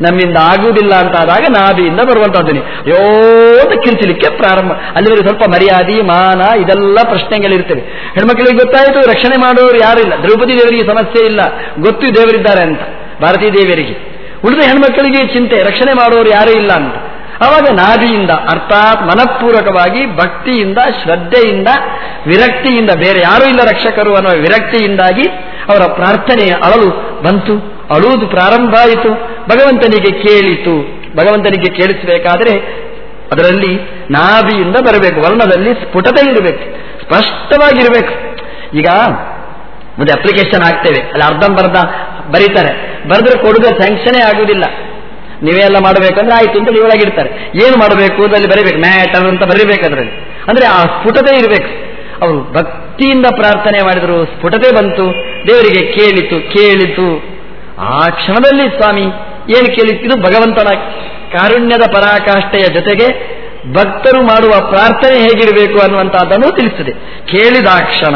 ನಮ್ಮಿಂದ ಆಗುವುದಿಲ್ಲ ಅಂತ ಆದಾಗ ನಾಭಿಯಿಂದ ಧ್ವನಿ. ಯೋದ ಕಿಂಚಲಿಕ್ಕೆ ಪ್ರಾರಂಭ. ಅಲ್ಲಿವರೆಗೆ ಸ್ವಲ್ಪ ಮರ್ಯಾದೆ, ಮಾನ, ಇದೆಲ್ಲ ಪ್ರಶ್ನೆಗಳಿರ್ತವೆ. ಹೆಣ್ಮಕ್ಳಿಗೆ ಗೊತ್ತಾಯಿತು, ರಕ್ಷಣೆ ಮಾಡೋರು ಯಾರಿಲ್ಲ ದ್ರೌಪದಿ ದೇವರಿಗೆ ಸಮಸ್ಯೆ ಇಲ್ಲ. ಗೊತ್ತು ದೇವರಿದ್ದಾರೆ ಅಂತ. ಭಾರತೀ ದೇವಿಯರಿಗೆ ಉಳಿದ ಹೆಣ್ಮಕ್ಕಳಿಗೆ ಚಿಂತೆ, ರಕ್ಷಣೆ ಮಾಡೋರು ಯಾರೂ ಇಲ್ಲ ಅಂತ. ಆವಾಗ ನಾದಿಯಿಂದ, ಅರ್ಥಾತ್ ಮನಪೂರ್ವಕವಾಗಿ ಭಕ್ತಿಯಿಂದ, ಶ್ರದ್ಧೆಯಿಂದ, ವಿರಕ್ತಿಯಿಂದ, ಬೇರೆ ಯಾರೂ ಇಲ್ಲ ರಕ್ಷಕರು ಅನ್ನುವ ವಿರಕ್ತಿಯಿಂದಾಗಿ ಅವರ ಪ್ರಾರ್ಥನೆಯ ಅಳಲು ಬಂತು, ಅಳುವುದು ಪ್ರಾರಂಭ ಆಯಿತು. ಭಗವಂತನಿಗೆ ಕೇಳಿತು. ಭಗವಂತನಿಗೆ ಕೇಳಿಸಬೇಕಾದರೆ ಅದರಲ್ಲಿ ನಾಭಿಯಿಂದ ಬರಬೇಕು, ವರ್ಣದಲ್ಲಿ ಸ್ಫುಟತೆ ಇರಬೇಕು, ಸ್ಪಷ್ಟವಾಗಿರಬೇಕು. ಈಗ ಮುಂದೆ ಅಪ್ಲಿಕೇಶನ್ ಹಾಕ್ತೇವೆ. ಅಲ್ಲಿ ಅರ್ಧಂಬರ್ಧ ಬರೀತಾರೆ. ಬರೆದ್ರೆ ಕೊಡುಗೆ ಸ್ಯಾಂಕ್ಷನೇ ಆಗುವುದಿಲ್ಲ ನೀವೇ ಎಲ್ಲ ಮಾಡಬೇಕಂದ್ರೆ ಆಯ್ತು ಅಂತ ಒಳಗಿಡ್ತಾರೆ. ಏನು ಮಾಡಬೇಕು ಅಲ್ಲಿ ಬರೀಬೇಕು. ಮ್ಯಾಟರ್ ಅಂತ ಬರೀಬೇಕು ಅದರಲ್ಲಿ. ಅಂದ್ರೆ ಆ ಸ್ಫುಟತೆ ಇರಬೇಕು. ಅವರು ಭಕ್ತಿಯಿಂದ ಪ್ರಾರ್ಥನೆ ಮಾಡಿದರು, ಸ್ಫುಟತೆ ಬಂತು. ದೇವರಿಗೆ ಕೇಳಿತು ಕೇಳಿತು. ಆ ಕ್ಷಣದಲ್ಲಿ ಸ್ವಾಮಿ ಏನು ಕೇಳಿತು ಇದು ಭಗವಂತನ ಕಾರುಣ್ಯದ ಪರಾಕಾಷ್ಠೆಯ ಜೊತೆಗೆ ಭಕ್ತರು ಮಾಡುವ ಪ್ರಾರ್ಥನೆ ಹೇಗಿರಬೇಕು ಅನ್ನುವಂತಹದ್ದನ್ನು ತಿಳಿಸುತ್ತದೆ. ಕೇಳಿದ ಆ ಕ್ಷಣ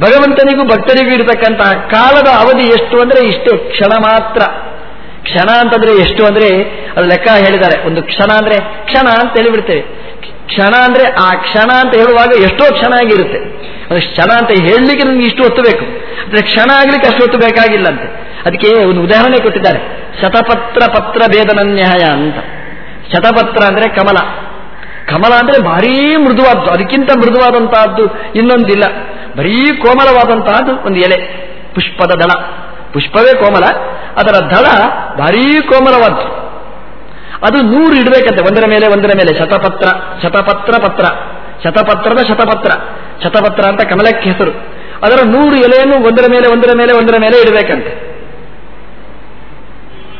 ಭಗವಂತನಿಗೂ ಭಕ್ತರಿಗೂ ಇರತಕ್ಕಂತಹ ಕಾಲದ ಅವಧಿ ಎಷ್ಟು ಅಂದ್ರೆ ಇಷ್ಟೇ, ಕ್ಷಣ ಮಾತ್ರ. ಕ್ಷಣ ಅಂತಂದ್ರೆ ಎಷ್ಟು ಅಂದ್ರೆ, ಅದು ಲೆಕ್ಕ ಹೇಳಿದ್ದಾರೆ. ಒಂದು ಕ್ಷಣ ಅಂದ್ರೆ ಕ್ಷಣ ಅಂತ ಹೇಳಿಬಿಡ್ತೇವೆ. ಕ್ಷಣ ಅಂದ್ರೆ ಆ ಕ್ಷಣ ಅಂತ ಹೇಳುವಾಗ ಎಷ್ಟೋ ಕ್ಷಣ ಆಗಿರುತ್ತೆ. ಅದು ಕ್ಷಣ ಅಂತ ಹೇಳಲಿಕ್ಕೆ ನಮ್ಗೆ ಇಷ್ಟು ಹೊತ್ತು ಬೇಕು. ಅಂದ್ರೆ ಕ್ಷಣ ಆಗ್ಲಿಕ್ಕೆ ಅಷ್ಟು ಹೊತ್ತು ಬೇಕಾಗಿಲ್ಲ ಅಂತೆ ಅದಕ್ಕೆ ಒಂದು ಉದಾಹರಣೆ ಕೊಟ್ಟಿದ್ದಾರೆ. ಶತಪತ್ರ ಪತ್ರ ಭೇದನನ್ಯಾಯ ಅಂತ. ಶತಪತ್ರ ಅಂದ್ರೆ ಕಮಲ. ಕಮಲ ಅಂದ್ರೆ ಭಾರೀ ಮೃದುವಾದ್ದು. ಅದಕ್ಕಿಂತ ಮೃದುವಾದಂತಹದ್ದು ಇನ್ನೊಂದಿಲ್ಲ. ಬರೀ ಕೋಮಲವಾದಂತಹದ್ದು ಒಂದು ಎಲೆ. ಪುಷ್ಪದ ದಳ. ಪುಷ್ಪವೇ ಕೋಮಲ, ಅದರ ದಳ ಭಾರೀ ಕೋಮಲವಾದ್ದು. ಅದು ನೂರು ಇಡಬೇಕಂತೆ, ಒಂದರ ಮೇಲೆ ಒಂದರ ಮೇಲೆ. ಶತಪತ್ರ ಶತಪತ್ರ ಪತ್ರ. ಶತಪತ್ರದ ಶತಪತ್ರ. ಶತಪತ್ರ ಅಂತ ಕಮಲಕ್ಕೆ ಹೆಸರು. ಅದರ ನೂರು ಎಲೆಯನ್ನು ಒಂದರ ಮೇಲೆ ಒಂದರ ಮೇಲೆ ಒಂದರ ಮೇಲೆ ಇಡಬೇಕಂತೆ.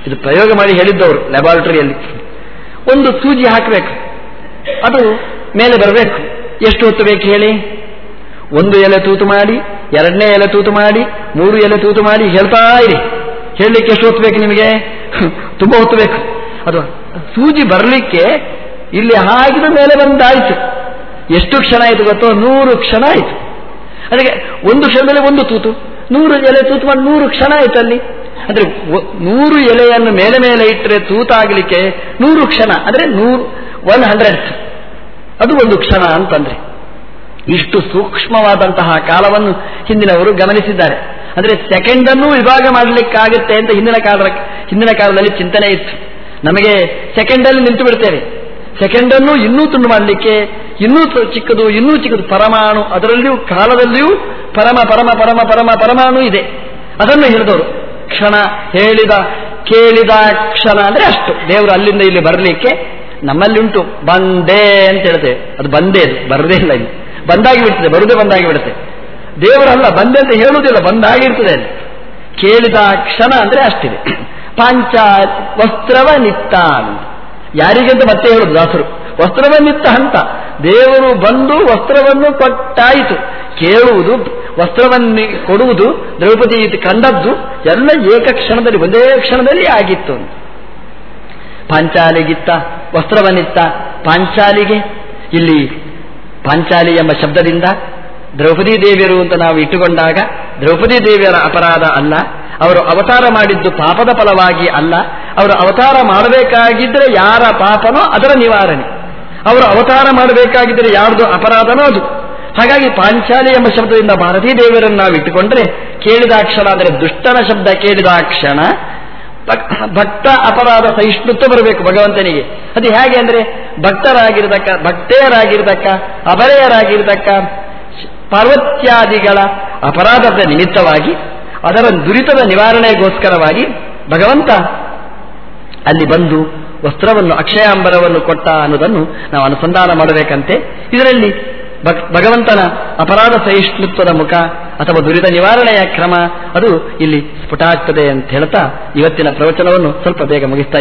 ಇದು ಪ್ರಯೋಗ ಮಾಡಿ ಹೇಳಿದ್ದವರು ಲ್ಯಾಬಾರ್ಟರಿಯಲ್ಲಿ. ಒಂದು ಸೂಜಿ ಹಾಕಬೇಕು. ಅದು ಮೇಲೆ ಬರಬೇಕು. ಎಷ್ಟು ಹೊತ್ತು ಬೇಕು ಹೇಳಿ? ಒಂದು ಎಲೆ ತೂತು ಮಾಡಿ, ಎರಡನೇ ಎಲೆ ತೂತು ಮಾಡಿ, ಮೂರು ಎಲೆ ತೂತು ಮಾಡಿ ಹೇಳ್ತಾ ಇರಿ. ಹೇಳಲಿಕ್ಕೆ ಎಷ್ಟು ಹೊತ್ತು ಬೇಕು ನಿಮಗೆ? [laughs] ತುಂಬ ಹೊತ್ತು ಬೇಕು. ಅದು ಸೂಜಿ ಬರಲಿಕ್ಕೆ ಇಲ್ಲಿ ಹಾಗಿದ ಮೇಲೆ ಬಂದಾಯಿತು. ಎಷ್ಟು ಕ್ಷಣ ಆಯಿತು ಗೊತ್ತೋ? ನೂರು ಕ್ಷಣ ಆಯಿತು. ಅದಕ್ಕೆ ಒಂದು ಕ್ಷಣದಲ್ಲಿ ಒಂದು ತೂತು, ನೂರು ಎಲೆ ತೂತು ಮಾಡಿ ನೂರು ಕ್ಷಣ ಆಯಿತು ಅಲ್ಲಿ. ಅಂದರೆ ನೂರು ಎಲೆಯನ್ನು ಮೇಲೆ ಮೇಲೆ ಇಟ್ಟರೆ ತೂತಾಗಲಿಕ್ಕೆ ನೂರು ಕ್ಷಣ, ಅಂದರೆ ನೂರು ಒನ್ ಅದು ಒಂದು ಕ್ಷಣ ಅಂತಂದ್ರೆ. ಇಷ್ಟು ಸೂಕ್ಷ್ಮವಾದಂತಹ ಕಾಲವನ್ನು ಹಿಂದಿನವರು ಗಮನಿಸಿದ್ದಾರೆ. ಅಂದರೆ ಸೆಕೆಂಡನ್ನು ವಿಭಾಗ ಮಾಡಲಿಕ್ಕಾಗುತ್ತೆ ಅಂತ ಹಿಂದಿನ ಕಾಲದ, ಹಿಂದಿನ ಕಾಲದಲ್ಲಿ ಚಿಂತನೆ ಇತ್ತು. ನಮಗೆ ಸೆಕೆಂಡಲ್ಲಿ ನಿಂತು ಬಿಡ್ತೇವೆ. ಸೆಕೆಂಡನ್ನು ಇನ್ನೂ ತುಂಡು ಮಾಡಲಿಕ್ಕೆ, ಇನ್ನೂ ಚಿಕ್ಕದು ಇನ್ನೂ ಚಿಕ್ಕದು, ಪರಮಾಣು, ಅದರಲ್ಲಿಯೂ, ಕಾಲದಲ್ಲಿಯೂ ಪರಮ ಪರಮ ಪರಮ ಪರಮ, ಪರಮಾಣು ಇದೆ. ಅದನ್ನು ಹೇಳಿದವರು. ಕ್ಷಣ ಹೇಳಿದ, ಕೇಳಿದ ಕ್ಷಣ ಅಂದ್ರೆ ಅಷ್ಟು. ದೇವರು ಅಲ್ಲಿಂದ ಇಲ್ಲಿ ಬರಲಿಕ್ಕೆ ನಮ್ಮಲ್ಲಿ ಉಂಟು. ಬಂದೇ ಅಂತ ಹೇಳ್ತೇವೆ. ಅದು ಬಂದೇ ಅದು, ಬರದೇ ಇಲ್ಲ ಇಲ್ಲಿ. ಬಂದಾಗಿ ಬಿಡ್ತದೆ ಬರುದೇ ಬಂದಾಗಿ ಬಿಡುತ್ತೆ ದೇವರಲ್ಲ, ಬಂದೆ ಅಂತ ಹೇಳುವುದಿಲ್ಲ, ಬಂದಾಗಿರ್ತದೆ ಅಲ್ಲಿ. ಕೇಳಿದ ಕ್ಷಣ ಅಂದ್ರೆ ಅಷ್ಟಿದೆ. ಪಾಂಚ ವಸ್ತ್ರವ ನಿತ್ತ ಅಂತ. ಯಾರಿಗಂತ ಮತ್ತೆ ಹೇಳುದು ದಾಸರು? ವಸ್ತ್ರವನ್ನಿತ್ತ ಹಂತ ದೇವರು ಬಂದು ವಸ್ತ್ರವನ್ನು ಕೊಟ್ಟಾಯಿತು. ಕೇಳುವುದು, ವಸ್ತ್ರವನ್ನು ಕೊಡುವುದು, ದ್ರೌಪದಿ ಕಂಡದ್ದು, ಎಲ್ಲ ಏಕ ಕ್ಷಣದಲ್ಲಿ ಒಂದೇ ಕ್ಷಣದಲ್ಲಿ ಆಗಿತ್ತು ಪಾಂಚಾಲಿಗಿತ್ತ ವಸ್ತ್ರವನ್ನಿತ್ತ ಪಾಂಚಾಲಿಗೆ. ಇಲ್ಲಿ ಪಾಂಚಾಲಿ ಎಂಬ ಶಬ್ದದಿಂದ ದ್ರೌಪದಿ ದೇವಿಯರು ಅಂತ ನಾವು ಇಟ್ಟುಕೊಂಡಾಗ ದ್ರೌಪದಿ ದೇವಿಯರ ಅಪರಾಧ ಅಲ್ಲ, ಅವರು ಅವತಾರ ಮಾಡಿದ್ದು ಪಾಪದ ಫಲವಾಗಿ ಅಲ್ಲ, ಅವರು ಅವತಾರ ಮಾಡಬೇಕಾಗಿದ್ದರೆ ಯಾರ ಪಾಪನೋ ಅದರ ನಿವಾರಣೆ. ಅವರು ಅವತಾರ ಮಾಡಬೇಕಾಗಿದ್ದರೆ ಯಾರ್ದು ಅಪರಾಧನೋ ಅದು. ಹಾಗಾಗಿ ಪಾಂಚಾಲಿ ಎಂಬ ಶಬ್ದದಿಂದ ಭಾರತೀ ದೇವಿಯರನ್ನು ನಾವು ಇಟ್ಟುಕೊಂಡ್ರೆ ಕೇಳಿದಾಕ್ಷಣ ಅಂದರೆ ದುಷ್ಟನ ಶಬ್ದ ಕೇಳಿದಾಕ್ಷಣ ಭಕ್ತ ಅಪರಾಧ ಸಹಿಷ್ಣುತ್ವ ಬರಬೇಕು ಭಗವಂತನಿಗೆ. ಅದು ಹೇಗೆ ಅಂದರೆ ಭಕ್ತರಾಗಿರತಕ್ಕ, ಭಕ್ತೆಯರಾಗಿರತಕ್ಕ ಅಪರೆಯರಾಗಿರತಕ್ಕ ಪಾರ್ವತ್ಯಾದಿಗಳ ಅಪರಾಧದ ನಿಮಿತ್ತವಾಗಿ, ಅದರ ದುರಿತದ ನಿವಾರಣೆಗೋಸ್ಕರವಾಗಿ ಭಗವಂತ ಅಲ್ಲಿ ಬಂದು ವಸ್ತ್ರವನ್ನು, ಅಕ್ಷಯಾಂಬರವನ್ನು ಕೊಟ್ಟ ಅನ್ನೋದನ್ನು ನಾವು ಅನುಸಂಧಾನ ಮಾಡಬೇಕಂತೆ. ಇದರಲ್ಲಿ ಭಗವಂತನ ಅಪರಾಧ ಸಹಿಷ್ಣುತ್ವದ ಮುಖ ಅಥವಾ ದುರಿತ ನಿವಾರಣೆಯ ಕ್ರಮ ಅದು ಇಲ್ಲಿ ಸ್ಫುಟ ಆಗ್ತದೆ ಅಂತ ಹೇಳ್ತಾ ಇವತ್ತಿನ ಪ್ರವಚನವನ್ನು ಸ್ವಲ್ಪ ಬೇಗ ಮುಗಿಸ್ತಾ